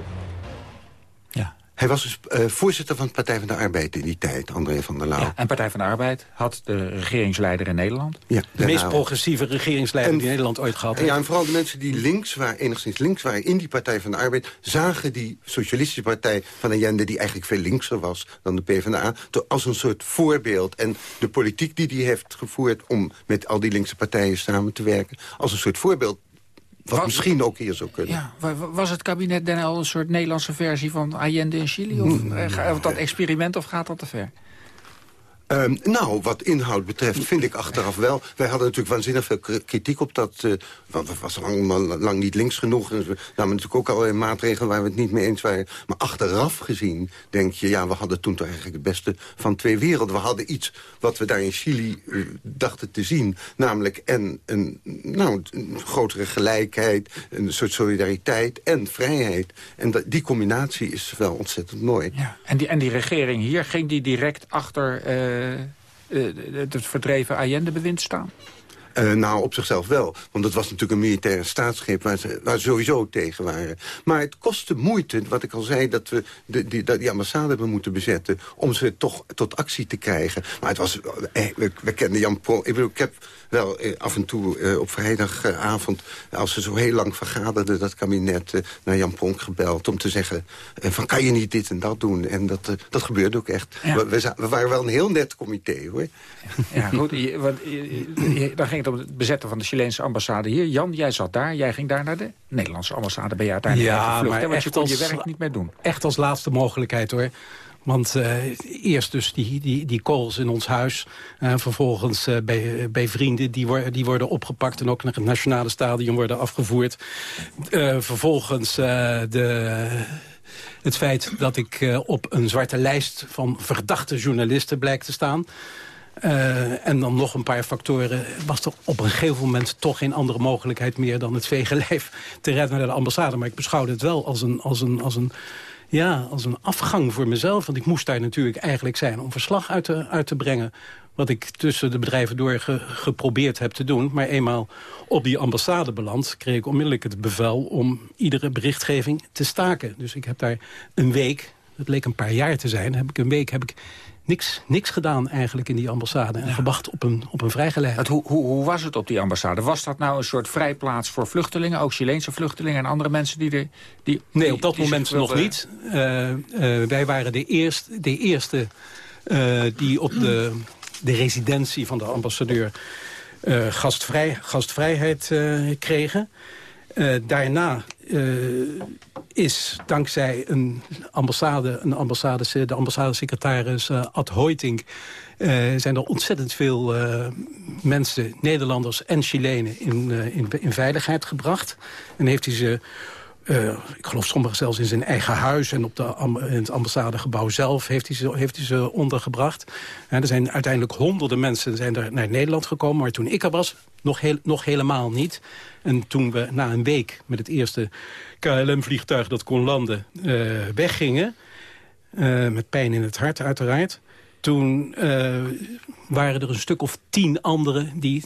Hij was dus uh, voorzitter van de Partij van de Arbeid in die tijd, André van der Lauw. Ja, en Partij van de Arbeid had de regeringsleider in Nederland. Ja, de meest progressieve regeringsleider en, die Nederland ooit gehad heeft. Ja, en vooral de mensen die links waren, enigszins links waren in die Partij van de Arbeid... zagen die socialistische partij van Allende, die eigenlijk veel linkser was dan de PvdA... als een soort voorbeeld. En de politiek die hij heeft gevoerd om met al die linkse partijen samen te werken... als een soort voorbeeld Wat misschien ook hier zou kunnen. Ja, was het kabinet Den al een soort Nederlandse versie van Allende in Chili? Of, Hmm. eh, dat experiment of gaat dat te ver? Ehm, nou, wat inhoud betreft vind ik achteraf wel. Wij hadden natuurlijk waanzinnig veel kritiek op dat... eh, want was lang, lang niet links genoeg. En we namen natuurlijk ook allerlei maatregelen waar we het niet mee eens waren. Maar achteraf gezien denk je... ja, we hadden toen toch eigenlijk het beste van twee werelden. We hadden iets wat we daar in Chili eh, dachten te zien. Namelijk en een, nou, een grotere gelijkheid, een soort solidariteit en vrijheid. En dat, die combinatie is wel ontzettend mooi. Ja. En, die, en die regering hier, ging die direct achter eh, het verdreven Allende-bewind staan? Eh, nou, op zichzelf wel. Want het was natuurlijk een militaire staatsgreep waar ze, waar ze sowieso tegen waren. Maar het kostte moeite, wat ik al zei, dat we de, die, dat die ambassade hebben moeten bezetten... om ze toch tot actie te krijgen. Maar het was... Eh, we, we kenden Jan Pol... Ik heb wel eh, af en toe eh, op vrijdagavond... als ze zo heel lang vergaderden, dat kabinet... eh, naar Jan Pronk gebeld om te zeggen... eh, van kan je niet dit en dat doen? En dat, eh, dat gebeurde ook echt. Ja. We, we, waren wel een heel net comité, hoor. Ja, goed. Je, want, je- je- dan ging het om het bezetten van de Chileense ambassade hier. Jan, jij zat daar. Jij ging daar naar de Nederlandse ambassade. Ben je uiteindelijk Ja, gevlucht, maar hè? Want je kon je werk niet meer doen. Echt als laatste mogelijkheid hoor. Want eh, eerst dus die, die, die kogels in ons huis. en vervolgens eh, bij, bij vrienden die, worden die worden opgepakt... en ook naar het nationale stadion worden afgevoerd. Eh, vervolgens eh, de, het feit dat ik eh, op een zwarte lijst... van verdachte journalisten blijkt te staan... Eh, en dan nog een paar factoren. Was er op een gegeven moment toch geen andere mogelijkheid meer... dan het vegenlijf te redden naar de ambassade. Maar ik beschouwde het wel als een, als een, als een, ja, als een afgang voor mezelf. Want ik moest daar natuurlijk eigenlijk zijn om verslag uit te, uit te brengen. Wat ik tussen de bedrijven door ge- geprobeerd heb te doen. Maar eenmaal op die ambassade beland... kreeg ik onmiddellijk het bevel om iedere berichtgeving te staken. Dus ik heb daar een week, het leek een paar jaar te zijn... heb ik een week heb ik niks, niks gedaan eigenlijk in die ambassade. En gewacht op een, op een vrijgeleide. Het, hoe, hoe, hoe was het op die ambassade? Was dat nou een soort vrijplaats voor vluchtelingen? Ook Chileense vluchtelingen en andere mensen die er... Die, Nee, die- op dat moment nog niet. Eh, eh, wij waren de eerste, de eerste eh, die op de, de residentie van de ambassadeur gastvrij, gastvrijheid kregen. Daarna is dankzij een ambassade, een ambassade, de ambassadesecretaris eh, Ad Hoiting... eh, zijn er ontzettend veel eh, mensen, Nederlanders en Chilenen... In, eh, in, in veiligheid gebracht. En heeft hij ze... eh, ik geloof sommigen zelfs in zijn eigen huis... en op de, in het ambassadegebouw zelf heeft hij ze, heeft hij ze ondergebracht. Er zijn uiteindelijk honderden mensen zijn er naar Nederland gekomen... maar toen ik er was, nog, nog helemaal niet. En toen we na een week met het eerste KLM-vliegtuig dat kon landen... eh, weggingen, eh, met pijn in het hart uiteraard... toen eh, waren er een stuk of tien anderen die,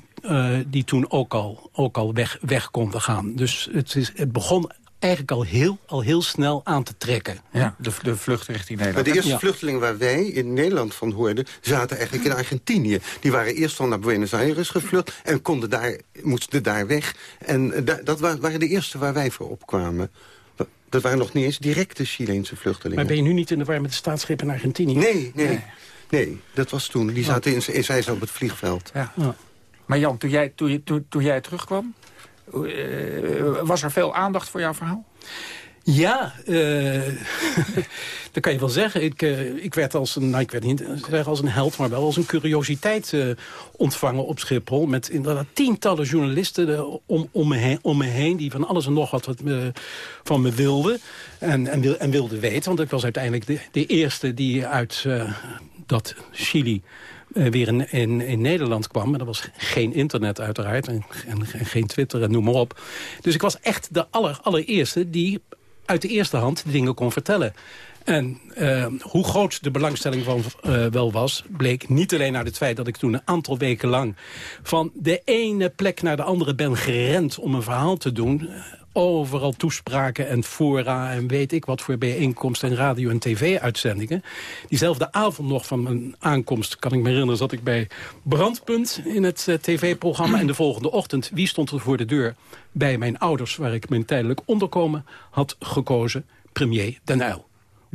die toen ook al, ook al weg, weg konden gaan. Dus het, is, het begon eigenlijk al heel, al heel snel aan te trekken. Ja, de, de vlucht richting Maar Nederland. de eerste Ja. vluchtelingen waar wij in Nederland van hoorden... zaten eigenlijk in Argentinië. Die waren eerst al naar Buenos Aires gevlucht... en konden daar, moesten daar weg. En eh, da- dat wa- waren de eerste waar wij voor opkwamen. Wa- Dat waren nog niet eens directe Chileense vluchtelingen. Maar ben je nu niet in de war met de staatsgreep in Argentinië? Nee, nee. Nee, dat was toen. Die zaten in, in Zeist op het vliegveld. Ja. Ja. Maar Jan, toen jij, toen, je- toen, toen jij terugkwam... eh, was er veel aandacht voor jouw verhaal? Ja, eh, [laughs] dat kan je wel zeggen. Ik, eh, ik werd als een, nou, ik werd niet als een held, maar wel als een curiositeit ontvangen op Schiphol. Met inderdaad tientallen journalisten om, om, me heen, om me heen, die van alles en nog wat, wat van me wilden. En, en, wil, en wilden weten, want ik was uiteindelijk de, de eerste die uit dat Chili eh, weer in, in, Nederland kwam. Maar er was geen internet uiteraard en geen Twitter en noem maar op. Dus ik was echt de aller, allereerste die uit de eerste hand dingen kon vertellen. En eh, hoe groot de belangstelling van eh, wel was... bleek niet alleen uit het feit dat ik toen een aantal weken lang... van de ene plek naar de andere ben gerend om een verhaal te doen... overal toespraken en fora en weet ik wat voor bijeenkomsten... en radio- en tv-uitzendingen. Diezelfde avond nog van mijn aankomst, kan ik me herinneren... zat ik bij Brandpunt in het eh, tv-programma... en de volgende ochtend, wie stond er voor de deur... bij mijn ouders, waar ik mijn tijdelijk onderkomen had gekozen... premier Den Uyl.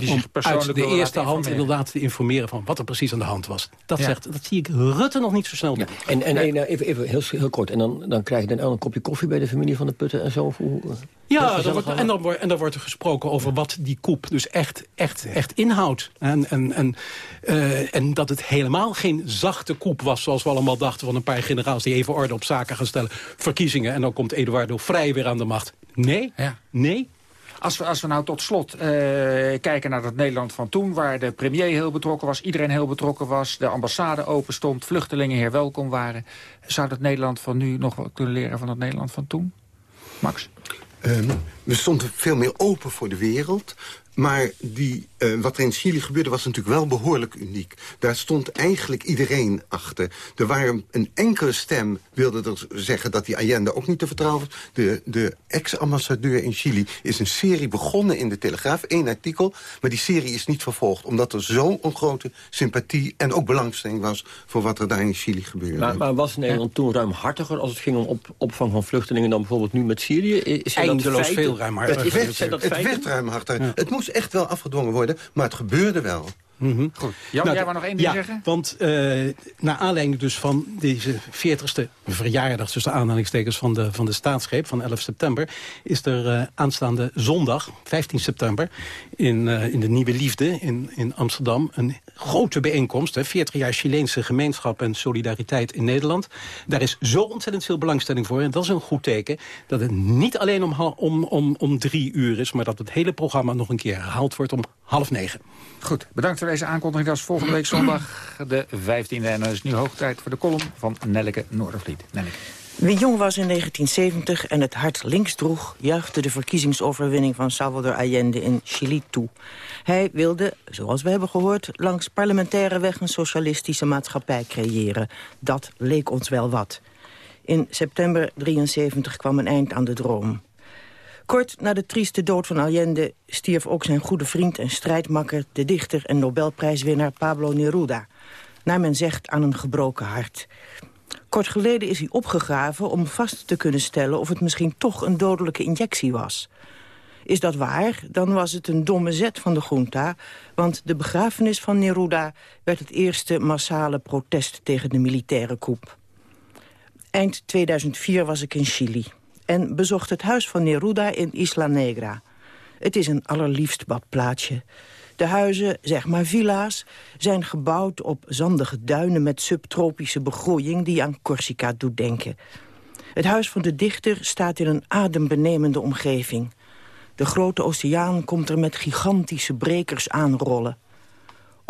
Die om zich persoonlijk uit de eerste hand informeren. inderdaad te informeren... van wat er precies aan de hand was. Dat, Ja. zegt, dat zie ik Rutte nog niet zo snel doen. En, en, en, eh, even, even heel, heel kort, en dan, dan krijg je dan een kopje koffie bij de familie van de Putten en zo? Of hoe, Ja, wordt, en, dan wordt, en dan wordt er gesproken over wat die koep dus echt, echt, echt inhoudt. En, en, en, eh, en dat het helemaal geen zachte koep was... zoals we allemaal dachten van een paar generaals... die even orde op zaken gaan stellen. Verkiezingen en dan komt Eduardo Vrij weer aan de macht. Nee, nee. Als we, als we nou tot slot eh, kijken naar het Nederland van toen... waar de premier heel betrokken was, iedereen heel betrokken was... de ambassade open stond, vluchtelingen hier welkom waren... zou dat Nederland van nu nog wat kunnen leren van het Nederland van toen? Max? Ehm, we stonden veel meer open voor de wereld. Maar die, eh, wat er in Chili gebeurde was natuurlijk wel behoorlijk uniek. Daar stond eigenlijk iedereen achter. Er waren een enkele stem wilde er zeggen dat die Allende ook niet te vertrouwen was. De, de ex-ambassadeur in Chili is een serie begonnen in de Telegraaf. één artikel, maar die serie is niet vervolgd. Omdat er zo'n grote sympathie en ook belangstelling was... voor wat er daar in Chili gebeurde. Maar, maar was Nederland toen ruimhartiger als het ging om op, opvang van vluchtelingen... dan bijvoorbeeld nu met Syrië? Is dat Eindeloos feiten? veel ruimhartiger. Het werd, zijn dat het feiten? werd ruimhartig. Het moest echt wel afgedwongen worden, maar het gebeurde wel. Goed. Jan, Nou, jij wou nog één ding ja, zeggen? want uh, naar aanleiding dus van deze 40ste verjaardag... tussen aanhalingstekens van de, van de staatsgreep van 11 september... is er uh, aanstaande zondag, 15 september... in, uh, in de Nieuwe Liefde in, in Amsterdam een grote bijeenkomst. Hè, 40 jaar Chileense gemeenschap en solidariteit in Nederland. Daar is zo ontzettend veel belangstelling voor. En dat is een goed teken dat het niet alleen om, om, om, om drie uur is... maar dat het hele programma nog een keer herhaald wordt om half negen. Goed, bedankt voor deze aankondiging. Dat is volgende week zondag de 15e. En dan is nu hoog tijd voor de column van Nelleke Noordervliet. Nelleke. Wie jong was in 1970 en het hart links droeg... juichte de verkiezingsoverwinning van Salvador Allende in Chili toe. Hij wilde, zoals we hebben gehoord... langs parlementaire weg een socialistische maatschappij creëren. Dat leek ons wel wat. In september 73 kwam een eind aan de droom. Kort na de trieste dood van Allende stierf ook zijn goede vriend en strijdmakker... de dichter en Nobelprijswinnaar Pablo Neruda. Naar men zegt aan een gebroken hart. Kort geleden is hij opgegraven om vast te kunnen stellen... of het misschien toch een dodelijke injectie was. Is dat waar, dan was het een domme zet van de junta... want de begrafenis van Neruda werd het eerste massale protest... tegen de militaire coup. Eind 2004 was ik in Chili en bezocht het huis van Neruda in Isla Negra. Het is een allerliefst badplaatsje. De huizen, zeg maar villa's, zijn gebouwd op zandige duinen... met subtropische begroeiing die aan Corsica doet denken. Het huis van de dichter staat in een adembenemende omgeving. De grote oceaan komt er met gigantische brekers aanrollen.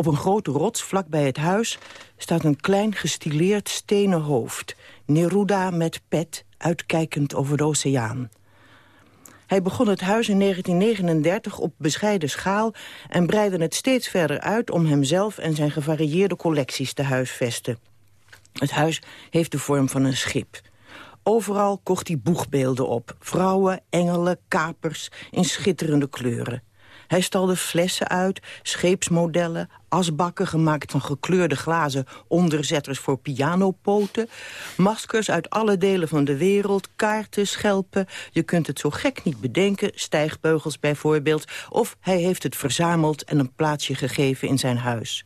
Op een grote rots vlak bij het huis staat een klein gestileerd stenen hoofd. Neruda met pet, uitkijkend over de oceaan. Hij begon het huis in 1939 op bescheiden schaal... en breidde het steeds verder uit om hemzelf en zijn gevarieerde collecties te huisvesten. Het huis heeft de vorm van een schip. Overal kocht hij boegbeelden op. Vrouwen, engelen, kapers in schitterende kleuren. Hij stalde flessen uit, scheepsmodellen, asbakken gemaakt van gekleurde glazen onderzetters voor pianopoten, maskers uit alle delen van de wereld, kaarten, schelpen, je kunt het zo gek niet bedenken, stijgbeugels bijvoorbeeld, of hij heeft het verzameld en een plaatsje gegeven in zijn huis.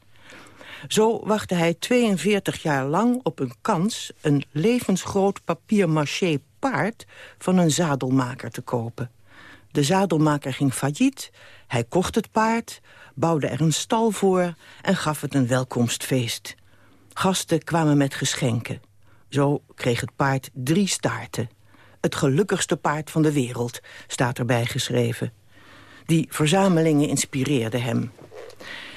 Zo wachtte hij 42 jaar lang op een kans een levensgroot papier-maché paard van een zadelmaker te kopen. De zadelmaker ging failliet, hij kocht het paard, bouwde er een stal voor en gaf het een welkomstfeest. Gasten kwamen met geschenken. Zo kreeg het paard drie staarten. Het gelukkigste paard van de wereld, staat erbij geschreven. Die verzamelingen inspireerden hem.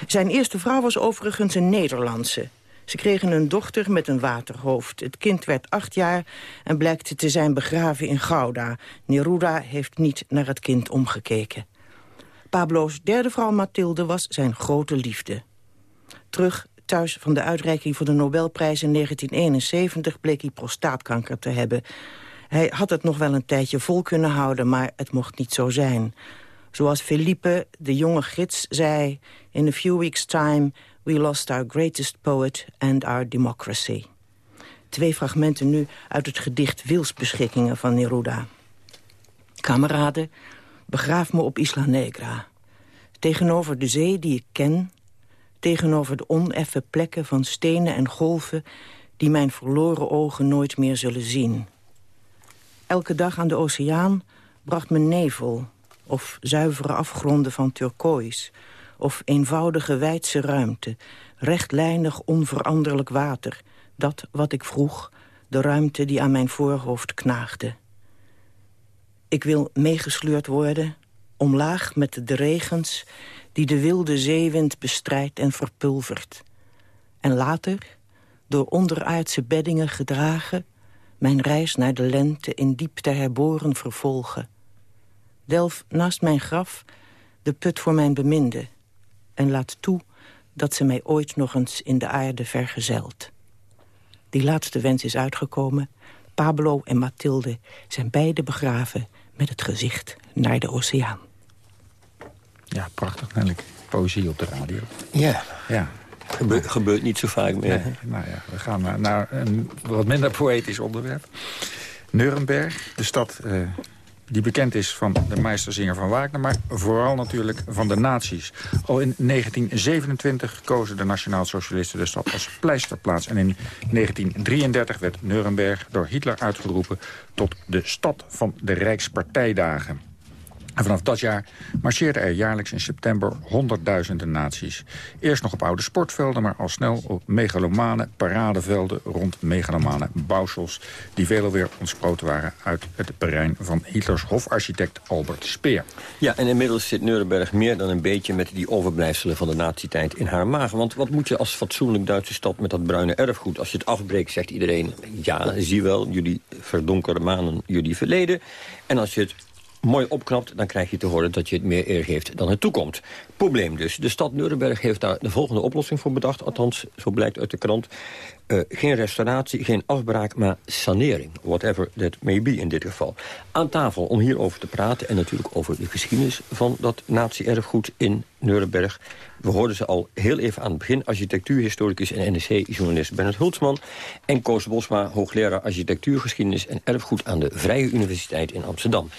Zijn eerste vrouw was overigens een Nederlandse. Ze kregen een dochter met een waterhoofd. Het kind werd acht jaar en blijkt te zijn begraven in Gouda. Neruda heeft niet naar het kind omgekeken. Pablo's derde vrouw Mathilde was zijn grote liefde. Terug thuis van de uitreiking van de Nobelprijs in 1971... bleek hij prostaatkanker te hebben. Hij had het nog wel een tijdje vol kunnen houden, maar het mocht niet zo zijn. Zoals Felipe, de jonge gids, zei... In a few weeks' time, we lost our greatest poet and our democracy. Twee fragmenten nu uit het gedicht Wilsbeschikkingen van Neruda. Kameraden, begraaf me op Isla Negra. Tegenover de zee die ik ken, tegenover de oneffe plekken van stenen en golven... die mijn verloren ogen nooit meer zullen zien. Elke dag aan de oceaan bracht me nevel... of zuivere afgronden van turkoois... of eenvoudige wijdse ruimte, rechtlijnig onveranderlijk water... dat wat ik vroeg, de ruimte die aan mijn voorhoofd knaagde. Ik wil meegesleurd worden, omlaag met de regens... die de wilde zeewind bestrijdt en verpulvert. En later, door onderaardse beddingen gedragen... mijn reis naar de lente in diepte herboren vervolgen. Delf naast mijn graf de put voor mijn beminde... en laat toe dat ze mij ooit nog eens in de aarde vergezelt. Die laatste wens is uitgekomen. Pablo en Mathilde zijn beide begraven met het gezicht naar de oceaan. Ja, prachtig, natuurlijk. Poëzie op de radio. Ja. Ja. Gebeurt, gebeurt niet zo vaak meer. Nee, nou ja, we gaan naar, naar een wat minder poëtisch onderwerp. Nuremberg, de stad uh, die bekend is van de meesterzinger van Wagner... maar vooral natuurlijk van de nazi's. Al in 1927 kozen de Nationaal-Socialisten de stad als pleisterplaats. En in 1933 werd Nuremberg door Hitler uitgeroepen... tot de stad van de Rijkspartijdagen. En vanaf dat jaar marcheerden er jaarlijks in september honderdduizenden nazi's. Eerst nog op oude sportvelden, maar al snel op megalomane paradevelden rond megalomane bouwsels... die veel weer ontsproten waren uit het brein van Hitlers hofarchitect Albert Speer. Ja, en inmiddels zit Nuremberg meer dan een beetje met die overblijfselen van de nazi-tijd in haar maag. Want wat moet je als fatsoenlijk Duitse stad met dat bruine erfgoed? Als je het afbreekt, zegt iedereen, ja, zie wel, jullie verdonkere manen, jullie verleden. En als je het mooi opknapt... dan krijg je te horen dat je het meer eer geeft dan het toekomt. Probleem dus. De stad Nuremberg heeft daar de volgende oplossing voor bedacht. Althans, zo blijkt uit de krant. Uh, geen restauratie, geen afbraak, maar sanering. Whatever that may be in dit geval. Aan tafel om hierover te praten en natuurlijk over de geschiedenis... van dat nazi-erfgoed in Nuremberg. We hoorden ze al heel even aan het begin. Architectuurhistoricus en NEC-journalist Bernard Hultsman... en Koos Bosma, hoogleraar architectuurgeschiedenis en erfgoed... aan de Vrije Universiteit in Amsterdam.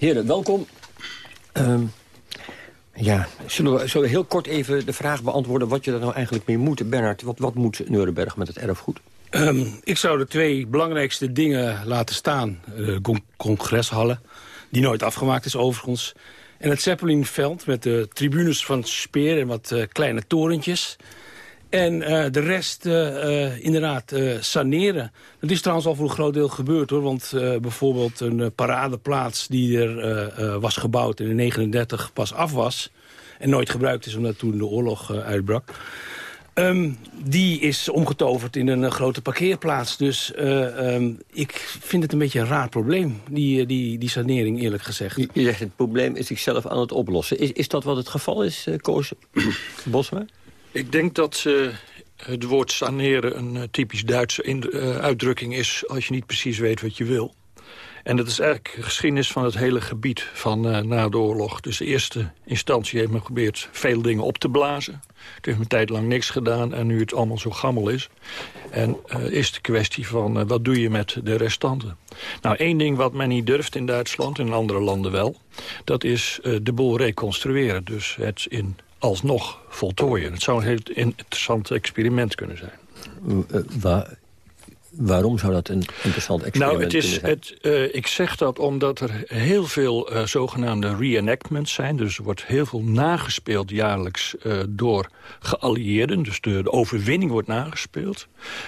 Heren, welkom. Um, ja, zullen we, zullen we heel kort even de vraag beantwoorden... wat je er nou eigenlijk mee moet? Bernard, wat, wat moet Neurenberg met het erfgoed? Um, ik zou de twee belangrijkste dingen laten staan. De congreshallen, die nooit afgemaakt is overigens. En het Zeppelinveld met de tribunes van Speer en wat uh, kleine torentjes... En uh, de rest uh, inderdaad saneren. Dat is trouwens al voor een groot deel gebeurd hoor. Want bijvoorbeeld een paradeplaats die er was gebouwd in de 39 pas af was. En nooit gebruikt is omdat toen de oorlog uitbrak. Um, die is omgetoverd in een grote parkeerplaats. Dus um, ik vind het een beetje een raar probleem, die, die, die sanering eerlijk gezegd. Je, je zegt het probleem is zichzelf aan het oplossen. Is, is dat wat het geval is, Koos [clears throat] Bosma? Ik denk dat uh, het woord saneren een uh, typisch Duitse in, uh, uitdrukking is... als je niet precies weet wat je wil. En dat is eigenlijk de geschiedenis van het hele gebied van na de oorlog. Dus de eerste instantie heeft men geprobeerd veel dingen op te blazen. Het heeft een tijd lang niks gedaan en nu het allemaal zo gammel is. En is de kwestie van wat doe je met de restanten. Nou, één ding wat men niet durft in Duitsland en in andere landen wel... dat is de boel reconstrueren. Dus het in alsnog voltooien. Het zou een heel interessant experiment kunnen zijn. Uh, waar, waarom zou dat een interessant experiment nou, het is, kunnen zijn? Het, uh, ik zeg dat omdat er heel veel uh, zogenaamde reenactments zijn. Dus er wordt heel veel nagespeeld jaarlijks door geallieerden. Dus de, de overwinning wordt nagespeeld.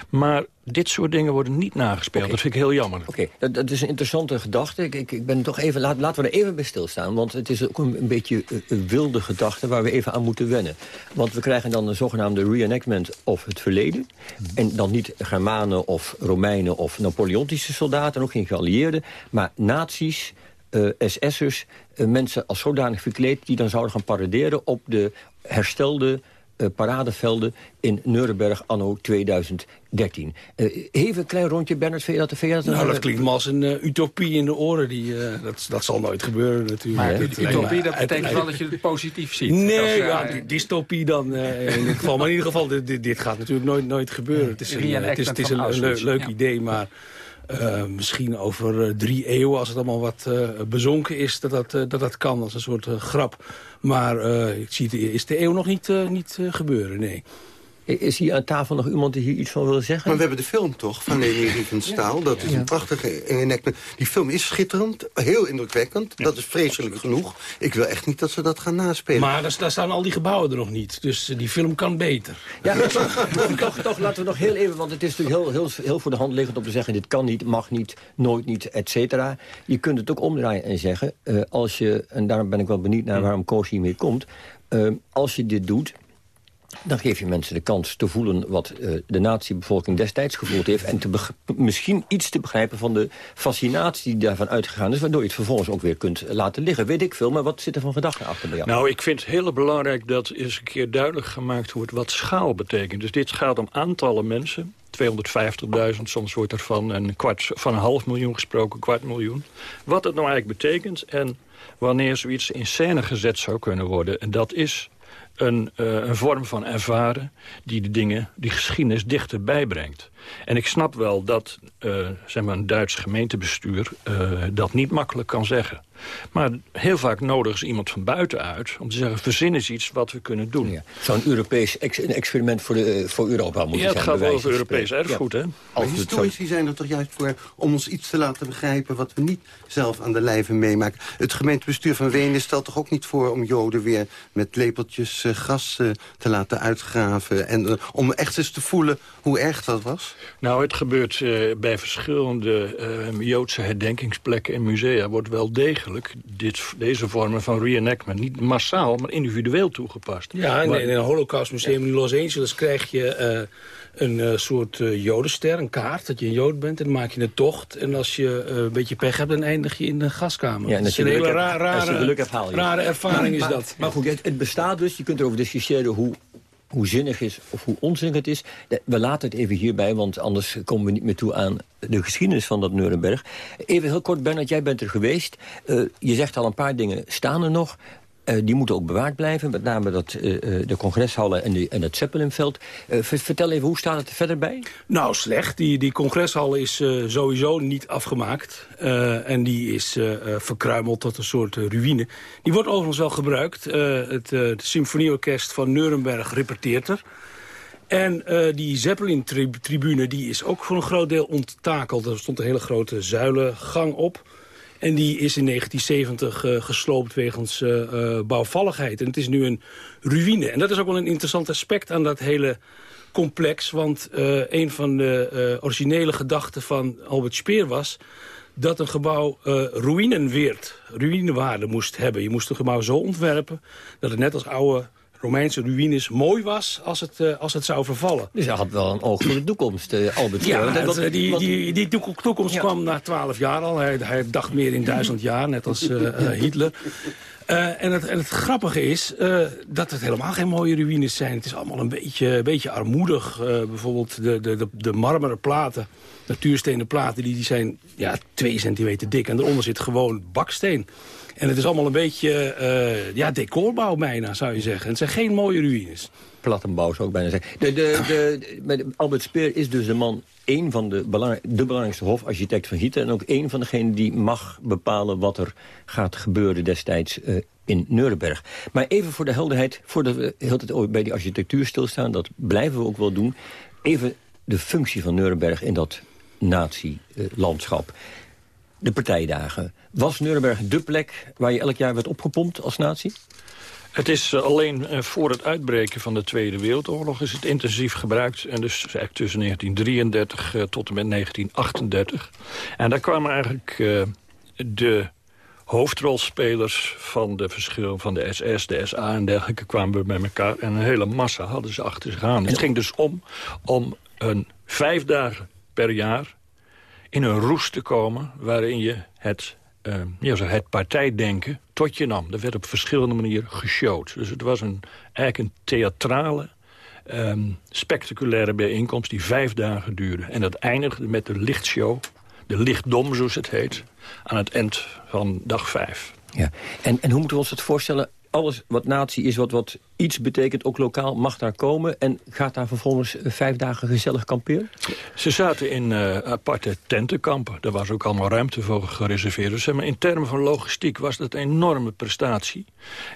Maar dit soort dingen worden niet nagespeeld. Okay. Dat vind ik heel jammer. Oké, okay. dat, dat, is een interessante gedachte. Ik, ik, ik ben toch even, laat, laten we er even bij stilstaan. Want het is ook een, een beetje een wilde gedachte waar we even aan moeten wennen. Want we krijgen dan een zogenaamde reenactment of het verleden. En dan niet Germanen of Romeinen of Napoleontische soldaten. Ook geen geallieerden. Maar nazi's, uh, SS'ers, uh, mensen als zodanig verkleed... die dan zouden gaan paraderen op de herstelde uh, paradevelden in Nuremberg anno 2013. Uh, even een klein rondje, Bernard, vind je dat? Vind je dat nou, dat klinkt me als een uh, utopie in de oren. Die, dat, dat zal nooit gebeuren natuurlijk. Maar utopie, dat betekent wel dat je het positief ziet. Nee, als, ja, dystopie dan in ieder geval. Maar in ieder geval, dit, dit gaat natuurlijk nooit, nooit gebeuren. Het is een, het is, het is een le leuk idee, maar... Uh, misschien over uh, drie eeuwen, als het allemaal wat uh, bezonken is, dat dat, dat dat kan als een soort grap. Maar ik zie is de eeuw nog niet, niet gebeuren, nee. Is hier aan tafel nog iemand die hier iets van wil zeggen? Maar we hebben de film toch, van Leni Riefenstahl. Ja. Dat is een prachtige enigma. Die film is schitterend, heel indrukwekkend. Dat is vreselijk genoeg. Ik wil echt niet dat ze dat gaan naspelen. Maar daar, daar staan al die gebouwen er nog niet. Dus die film kan beter. Ja, toch, toch laten we nog heel even... want het is natuurlijk heel, heel, heel voor de hand liggend om te zeggen... dit kan niet, mag niet, nooit niet, et cetera. Je kunt het ook omdraaien en zeggen... Uh, als je, en daarom ben ik wel benieuwd naar waarom Koos hiermee komt... Uh, als je dit doet, dan geef je mensen de kans te voelen wat uh, de natiebevolking destijds gevoeld heeft... en te misschien iets te begrijpen van de fascinatie die daarvan uitgegaan is... waardoor je het vervolgens ook weer kunt laten liggen. Weet ik veel, maar wat zit er van gedachten achter bij jou? Nou, ik vind het heel belangrijk dat eens een keer duidelijk gemaakt wordt... wat schaal betekent. Dus dit gaat om aantallen mensen... 250.000, soms wordt er van een, kwart, van een half miljoen gesproken, kwart miljoen. Wat het nou eigenlijk betekent en wanneer zoiets in scène gezet zou kunnen worden. En dat is een, uh, een vorm van ervaren die de dingen, die geschiedenis dichterbij brengt. En ik snap wel dat uh, zeg maar een Duits gemeentebestuur uh, dat niet makkelijk kan zeggen. Maar heel vaak nodig is iemand van buitenuit om te zeggen... verzin eens iets wat we kunnen doen. Ja. Zo'n Europees ex experiment voor, de, voor Europa moet ja, het gaat wel over Europees erfgoed, ja. hè? Maar historici zijn er toch juist voor om ons iets te laten begrijpen... wat we niet zelf aan de lijve meemaken. Het gemeentebestuur van Wenen stelt toch ook niet voor... om Joden weer met lepeltjes uh, gas uh, te laten uitgraven... en uh, om echt eens te voelen hoe erg dat was? Nou, het gebeurt bij verschillende Joodse herdenkingsplekken en musea... wordt wel degelijk dit, deze vormen van reenactment niet massaal, maar individueel toegepast. Ja, in, in een Holocaustmuseum in Los Angeles krijg je uh, een uh, soort uh, jodenster, een kaart, dat je een jood bent. En dan maak je een tocht. En als je een beetje pech hebt, dan eindig je in de gaskamer. Ja, dat is een hele ra rare, rare ervaring is dat. Maar goed, het, het bestaat dus. Je kunt erover discussiëren hoe hoe zinnig is of hoe onzinnig het is. We laten het even hierbij, want anders komen we niet meer toe aan de geschiedenis van dat Nuremberg. Even heel kort, Bernard, jij bent er geweest. Uh, je zegt al een paar dingen staan er nog. Uh, die moeten ook bewaard blijven, met name dat, uh, de congreshallen en, de, en het Zeppelinveld. vertel even, hoe staat het er verder bij? Nou, slecht. Die, die congresshal is sowieso niet afgemaakt. en die is verkruimeld tot een soort ruïne. Die wordt overigens wel gebruikt. het, het symfonieorkest van Nuremberg repeteert er. En die Zeppelin-tribune die is ook voor een groot deel onttakeld. Er stond een hele grote zuilengang op. En die is in 1970 uh, gesloopt wegens uh, bouwvalligheid. En het is nu een ruïne. En dat is ook wel een interessant aspect aan dat hele complex. Want een van de originele gedachten van Albert Speer was dat een gebouw uh, ruïnenweert, ruïnewaarde moest hebben. Je moest een gebouw zo ontwerpen dat het net als oude Romeinse ruïnes mooi was als het, uh, als het zou vervallen. Dus hij had wel een oog voor de toekomst, uh, Albert. Ja, dat, die, die, die toekomst ja. kwam na twaalf jaar al. Hij, hij, dacht meer in duizend jaar, net als uh, [laughs] Hitler. Uh, en, het, en het grappige is uh, dat het helemaal geen mooie ruïnes zijn. Het is allemaal een beetje, een beetje armoedig. Uh, bijvoorbeeld de, de, de, de marmeren platen, natuurstenen platen... die, die zijn ja, twee centimeter dik en eronder zit gewoon baksteen. En het is allemaal een beetje uh, ja, decorbouw bijna, zou je zeggen. het zijn geen mooie ruïnes. Plattenbouw zou ik bijna zeggen. De, de, de, Albert Speer is dus de man, één van de, belang, de belangrijkste hofarchitect van Hitler... en ook één van degenen die mag bepalen wat er gaat gebeuren destijds uh, in Nuremberg. Maar even voor de helderheid, voordat we heel tijd bij die architectuur stilstaan... dat blijven we ook wel doen. Even de functie van Nuremberg in dat nazi-landschap. De partijdagen. Was Nuremberg de plek waar je elk jaar werd opgepompt als natie? Het is uh, alleen uh, voor het uitbreken van de Tweede Wereldoorlog is het intensief gebruikt. En dus eigenlijk tussen 1933 uh, tot en met 1938. En daar kwamen eigenlijk de hoofdrolspelers van de verschil van de SS, de SA en dergelijke kwamen bij elkaar. En een hele massa hadden ze achter zich aan. Het ging dus om, om een vijf dagen per jaar in een roes te komen... waarin je het, uh, ja, het partijdenken tot je nam. Dat werd op verschillende manieren geshowd. Dus het was een, eigenlijk een theatrale, um, spectaculaire bijeenkomst... die vijf dagen duurde. En dat eindigde met de lichtshow, de lichtdom zoals het heet... aan het eind van dag vijf. Ja. En, en hoe moeten we ons het voorstellen alles wat natie is, wat, wat iets betekent, ook lokaal, mag daar komen... en gaat daar vervolgens eh, vijf dagen gezellig kamperen? Ze zaten in uh, aparte tentenkampen. Daar was ook allemaal ruimte voor gereserveerd. Dus maar, in termen van logistiek was dat een enorme prestatie.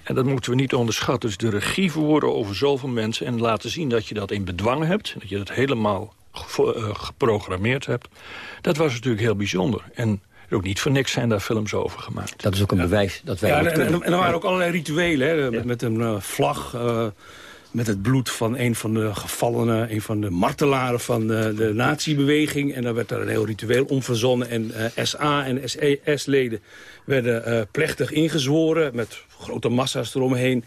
En dat moeten we niet onderschatten. Dus de regie voeren over zoveel mensen... en laten zien dat je dat in bedwang hebt. Dat je dat helemaal geprogrammeerd hebt. Dat was natuurlijk heel bijzonder. En ook niet voor niks zijn daar films over gemaakt. Dat is ook een bewijs dat wij... Ja, en, en, en, er waren ook allerlei rituelen, hè, met, een uh, vlag... Uh, met het bloed van een van de gevallenen, een van de martelaren van uh, de natiebeweging. En daar werd daar een heel ritueel om verzonnen. En SA en SES-leden werden plechtig ingezworen met grote massa's eromheen.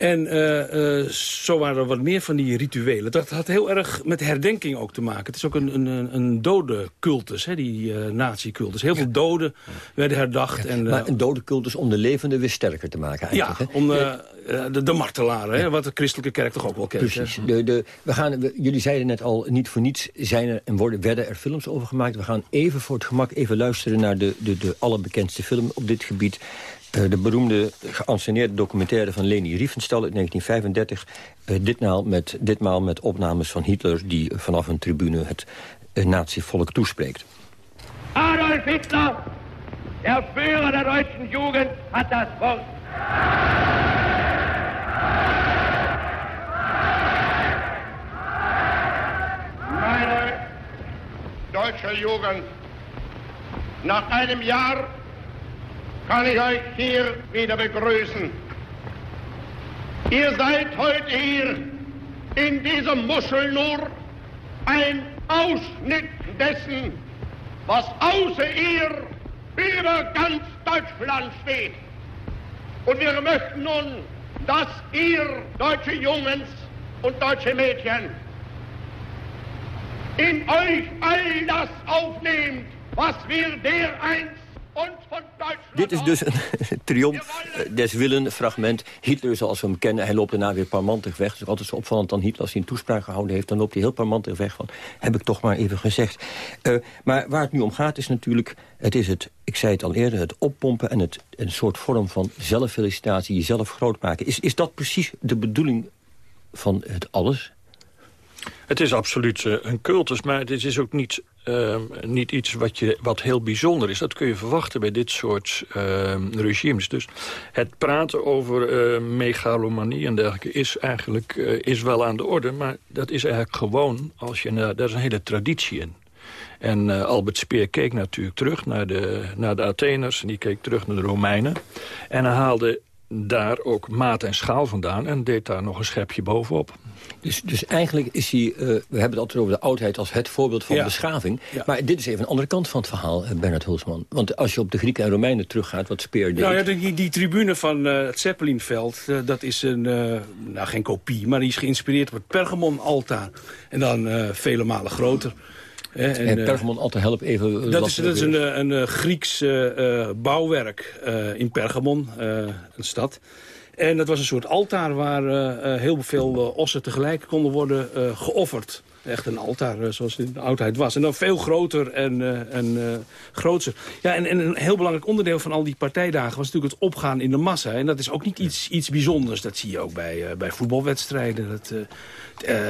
En uh, uh, zo waren er wat meer van die rituelen. Dat had heel erg met herdenking ook te maken. Het is ook een, een, een dode cultus, hè, die uh, nazi-cultus. Heel veel doden werden herdacht. En, maar een dode cultus om de levenden weer sterker te maken eigenlijk. Ja, om de, de martelaren, hè, wat de christelijke kerk toch ook wel kent. Precies. De, de, we gaan, jullie zeiden net al, niet voor niets zijn er en worden, werden er films over gemaakt. We gaan even voor het gemak even luisteren naar de, de, de allerbekendste film op dit gebied. Eh, de beroemde geanceneerde documentaire van Leni Riefenstahl uit 1935. Uh, eh, ditmaal, met, ditmaal met opnames van Hitler die vanaf een tribune het uh, nazi-volk toespreekt. Adolf Hitler, der Führer der deutschen Jugend, hat das Wort. Meine deutsche Jugend, nach einem Jahr kann ich euch hier wieder begrüßen. Ihr seid heute hier in diesem Muschel nur ein Ausschnitt dessen, was außer ihr über ganz Deutschland steht. Und wir möchten nun, dass ihr, deutsche Jungs und deutsche Mädchen, in euch all das aufnehmt, was wir dereinst Dit is dus een [laughs] triomf eh, des willen fragment. Hitler zoals we hem kennen, hij loopt daarna weer parmantig weg. Het is altijd zo opvallend dan Hitler als hij een toespraak gehouden heeft... dan loopt hij heel parmantig weg van, heb ik toch maar even gezegd. Uh, maar waar het nu om gaat is natuurlijk, het is het, ik zei het al eerder... het oppompen en het, een soort vorm van zelffelicitatie, jezelf groot maken. Is, is dat precies de bedoeling van het alles? Het is absoluut uh, een cultus, maar het is ook niet uh, niet iets wat, je, wat heel bijzonder is. Dat kun je verwachten bij dit soort uh, regimes. Dus het praten over uh, megalomanie en dergelijke is eigenlijk uh, is wel aan de orde. Maar dat is eigenlijk gewoon, als je, daar is een hele traditie in. En uh, Albert Speer keek natuurlijk terug naar de, naar de Atheners. En die keek terug naar de Romeinen. En hij haalde daar ook maat en schaal vandaan... en deed daar nog een schepje bovenop. Dus, dus eigenlijk is hij... Uh, we hebben het altijd over de oudheid als het voorbeeld van beschaving. Maar dit is even een andere kant van het verhaal, uh, Bernard Hulsman. Want als je op de Grieken en Romeinen teruggaat, wat Speer deed... Nou ja, die, die tribune van uh, het Zeppelinveld, dat is een... nou, geen kopie, maar die is geïnspireerd op het Pergamon-altaar. En dan vele malen groter. En, en Pergamon altijd help even... Dat is, dat is een, een Grieks bouwwerk in Pergamon, een stad. En dat was een soort altaar waar uh, heel veel uh, ossen tegelijk konden worden geofferd. Echt een altaar zoals het in de oudheid was. En dan veel groter en, en groter. Ja, en, en, een heel belangrijk onderdeel van al die partijdagen... was natuurlijk het opgaan in de massa. En dat is ook niet iets, iets bijzonders. Dat zie je ook bij, bij voetbalwedstrijden. Dat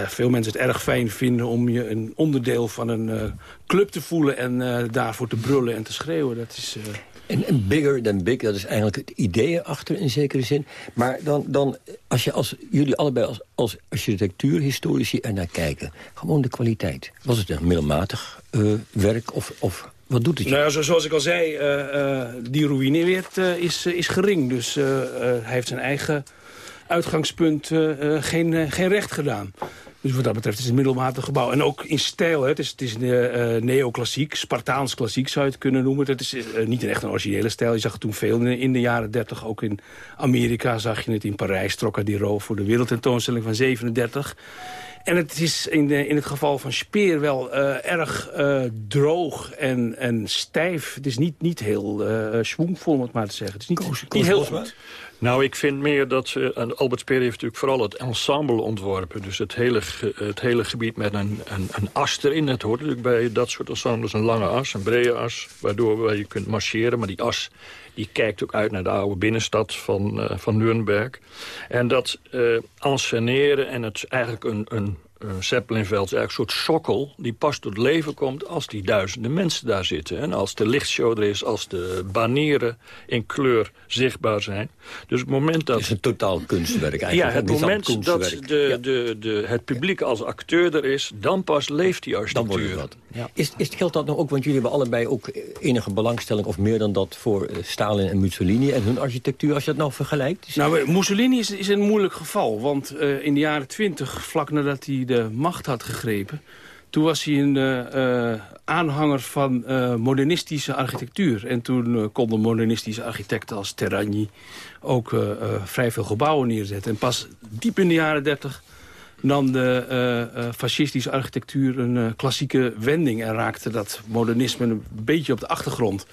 veel mensen het erg fijn vinden om je een onderdeel van een club te voelen... en daarvoor te brullen en te schreeuwen. Dat is... En, bigger than big, dat is eigenlijk het idee achter in zekere zin. Maar dan, dan als je als jullie allebei als, als architectuurhistorici er naar kijken... gewoon de kwaliteit. Was het een middelmatig uh, werk of, of wat doet het je? Nou ja, zoals ik al zei, uh, uh, die ruïneert is, is gering. Dus hij heeft zijn eigen uitgangspunt geen, geen recht gedaan. Dus wat dat betreft is het een middelmatig gebouw. En ook in stijl, hè. het is, het is uh, neoclassiek, Spartaans klassiek zou je het kunnen noemen. Het is uh, niet echt een originele stijl. Je zag het toen veel in, de jaren 30. Ook in Amerika zag je het in Parijs, Trocadero voor de wereldtentoonstelling van 37. En het is in, de, in het geval van Speer wel uh, erg droog en, en stijf. Het is niet, niet heel uh, om het maar te zeggen. Het is niet, niet heel nou, ik vind meer dat... Uh, Albert Speer heeft natuurlijk vooral het ensemble ontworpen. Dus het hele het hele gebied met een, een, een as erin. Het hoort natuurlijk bij dat soort ensembles een lange as, een brede as... waardoor je kunt marcheren, maar die as die kijkt ook uit naar de oude binnenstad van, uh, van Nuremberg. En dat uh, en het eigenlijk een, een uh, Zeppelinveld is eigenlijk een soort sokkel... die pas tot leven komt als die duizenden mensen daar zitten. En als de lichtshow er is, als de banieren in kleur zichtbaar zijn. Dus het moment dat... Het is een totaal kunstwerk eigenlijk. Ja, het moment dat de, de, de, het publiek als acteur er is... dan pas leeft die architectuur. Dan ja. Is, is, geldt dat nou ook, want jullie hebben allebei ook enige belangstelling... of meer dan dat voor uh, Stalin en Mussolini en hun architectuur... als je dat nou vergelijkt? Nou, Mussolini is, is een moeilijk geval. Want uh, in de jaren twintig, vlak nadat hij de macht had gegrepen... toen was hij een uh, aanhanger van uh, modernistische architectuur. En toen konden modernistische architecten als Terragni... ook vrij veel gebouwen neerzetten. En pas diep in de jaren dertig nam de fascistische architectuur een klassieke wending... en raakte dat modernisme een beetje op de achtergrond.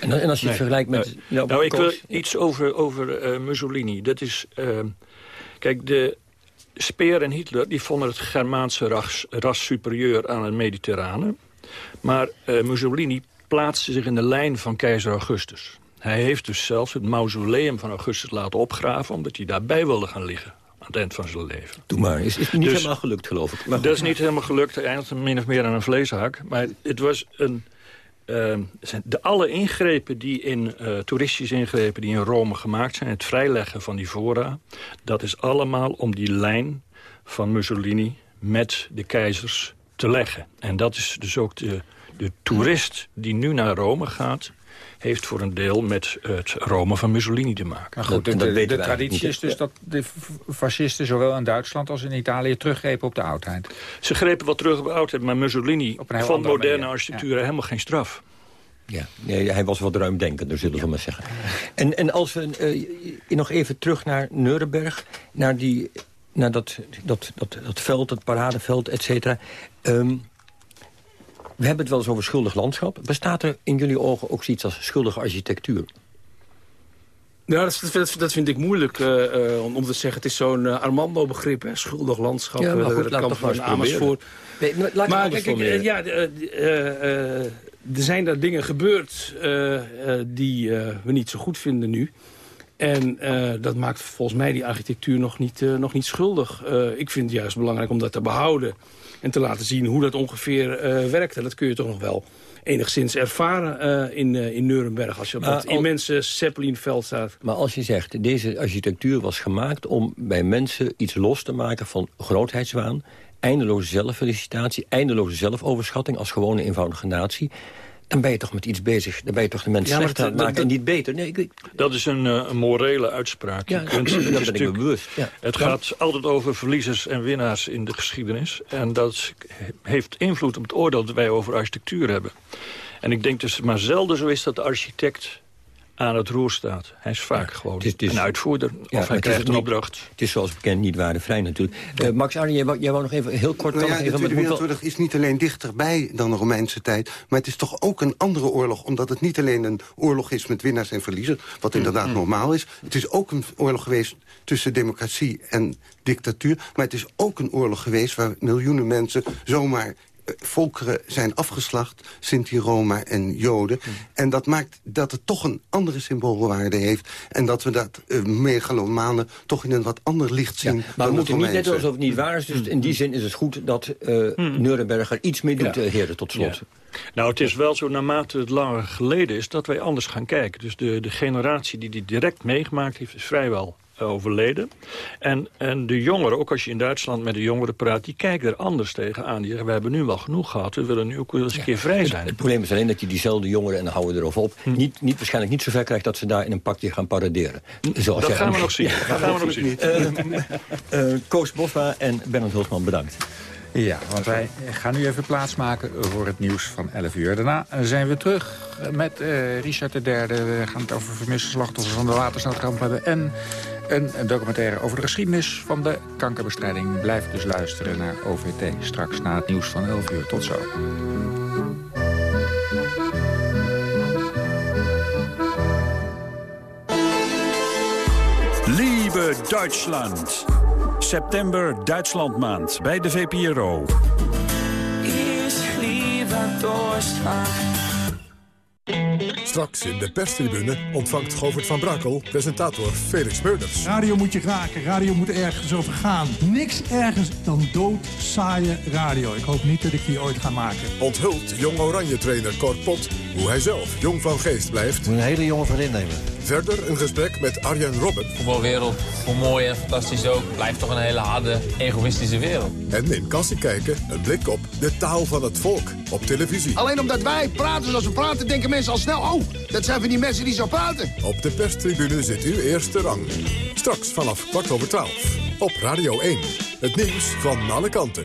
En, en als je het vergelijkt met... nou, nou ik wil iets over, over Mussolini. Dat is... kijk, de Speer en Hitler die vonden het Germaanse ras, ras superieur aan het Mediterrane. Maar uh, Mussolini plaatste zich in de lijn van keizer Augustus. Hij heeft dus zelfs het mausoleum van Augustus laten opgraven... omdat hij daarbij wilde gaan liggen het eind van zijn leven. Doe maar, is, is niet dus, helemaal gelukt, geloof ik. Maar dat is niet helemaal gelukt, hij eindigde min of meer aan een vleeshak. Maar het was een... Uh, de alle ingrepen die in uh, toeristische ingrepen die in Rome gemaakt zijn, het vrijleggen van die fora, dat is allemaal om die lijn van Mussolini met de keizers te leggen. En dat is dus ook de, de toerist die nu naar Rome gaat heeft voor een deel met het Rome van Mussolini te maken. Maar goed, de, de, traditie is dus dat de fascisten zowel in Duitsland als in Italië teruggrepen op de oudheid. Ze grepen wat terug op de oudheid, maar Mussolini vond moderne architectuur helemaal geen straf. Ja, nee, hij was wat ruimdenkender, zullen we maar zeggen. En, en als we uh, nog even terug naar Nuremberg... naar, die, naar dat, dat, dat, dat veld, het paradeveld, et cetera... Um, we hebben het wel eens over schuldig landschap. Bestaat er in jullie ogen ook zoiets als schuldige architectuur? Ja, dat, dat, dat, vind ik moeilijk uh, uh, om te zeggen. Het is zo'n uh, Armando-begrip, schuldig landschap. Ja, maar goed, laat toch maar Amersfoort. Nee, laat maar kijk, ja, er zijn daar dingen gebeurd die we niet zo goed vinden nu. En dat maakt volgens mij die architectuur nog niet, nog niet schuldig. ik vind het juist belangrijk om dat te behouden en te laten zien hoe dat ongeveer uh, werkt. En dat kun je toch nog wel enigszins ervaren uh, in, uh, in Nuremberg... als je op dat immense Zeppelinveld staat. Maar als je zegt, deze architectuur was gemaakt... om bij mensen iets los te maken van grootheidswaan... eindeloze zelffelicitatie, eindeloze zelfoverschatting... als gewone eenvoudige natie dan ben je toch met iets bezig. Dan ben je toch de mensen ja, slechter aan het maken en niet beter. Nee, ik, dat is een, uh, morele uitspraak. Ja, kunt, [clears throat] dat ben ik me bewust. Ja. Het gaat altijd over verliezers en winnaars in de geschiedenis. En dat heeft invloed op het oordeel dat wij over architectuur hebben. En ik denk dus maar zelden zo is dat de architect aan het roer staat. Hij is vaak gewoon een uitvoerder. of hij krijgt een opdracht. Het is zoals bekend niet waardevrij natuurlijk. Uh, Max Arjen, jij, wou, jij wou nog even heel kort... Nou ja, de Tweede Wereldoorlog is niet alleen dichterbij dan de Romeinse tijd... maar het is toch ook een andere oorlog... omdat het niet alleen een oorlog is met winnaars en verliezers... wat inderdaad mm. normaal is. Het is ook een oorlog geweest tussen democratie en dictatuur. Maar het is ook een oorlog geweest waar miljoenen mensen zomaar volkeren zijn afgeslacht, Sinti, Roma en Joden. Hmm. En dat maakt dat het toch een andere symboolwaarde heeft. En dat we dat uh, megalomanen toch in een wat ander licht zien. Ja, maar we moeten niet net alsof het niet waar is. Dus hmm. in die zin is het goed dat uh, Nuremberg er iets mee doet, ja. Eh, heren, tot slot. Nou, het is wel zo, naarmate het langer geleden is... dat wij anders gaan kijken. Dus de, de generatie die die direct meegemaakt heeft... is vrijwel overleden. En, en de jongeren, ook als je in Duitsland met de jongeren praat... die kijken er anders tegenaan. Die zeggen, we hebben nu wel genoeg gehad. We willen nu ook wel eens een keer vrij zijn. Het, probleem is alleen dat je diezelfde jongeren, en dan houden we erover op... Hm. Niet, niet, waarschijnlijk niet zo ver krijgt dat ze daar in een pakje gaan paraderen. Zoals dat gaan we nog zien. Dat gaan we nog zien. Uh, uh, Koos Bosma en Bernard Hulsman, bedankt. Ja, want wij gaan nu even plaatsmaken voor het nieuws van 11 uur. Daarna zijn we terug met uh, Richard III. We gaan het over vermiste slachtoffers van de watersnoodramp hebben. En een documentaire over de geschiedenis van de kankerbestrijding. Blijf dus luisteren naar OVT straks na het nieuws van 11 uur. Tot zo. Liebe Duitsland. september Duitslandmaand bij de VPRO. Straks in de perstribune ontvangt Govert van Brakel presentator Felix Meurders. Radio moet je raken, radio moet ergens over gaan. Niks ergens dan dood saaie radio. Ik hoop niet dat ik die ooit ga maken. Onthult jong oranje trainer Cor Pot hoe hij zelf jong van geest blijft. Moet een hele jonge vriendin nemen. Verder een gesprek met Arjen Robben. Voetbalwereld, hoe mooi en fantastisch ook, blijft toch een hele harde, egoïstische wereld. En in Kassie kijken een blik op de taal van het volk op televisie. Alleen omdat wij praten zoals we praten, denken mensen al snel... oh, dat zijn van die mensen die zo praten. Op de perstribune zit uw eerste rang. Straks vanaf kwart over twaalf. Op Radio 1. Het nieuws van alle kanten.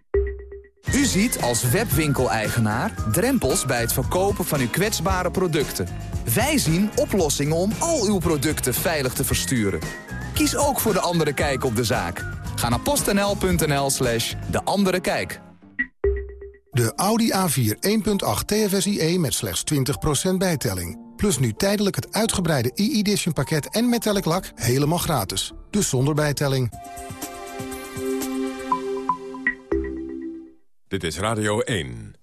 U ziet als webwinkeleigenaar drempels bij het verkopen van uw kwetsbare producten. Wij zien oplossingen om al uw producten veilig te versturen. Kies ook voor De Andere Kijk op de zaak. Ga naar postnl.nl slash De Andere Kijk. De Audi A4 1.8 TFSIe met slechts 20% bijtelling. Plus nu tijdelijk het uitgebreide e-edition pakket en metallic lak helemaal gratis. Dus zonder bijtelling. Dit is Radio 1.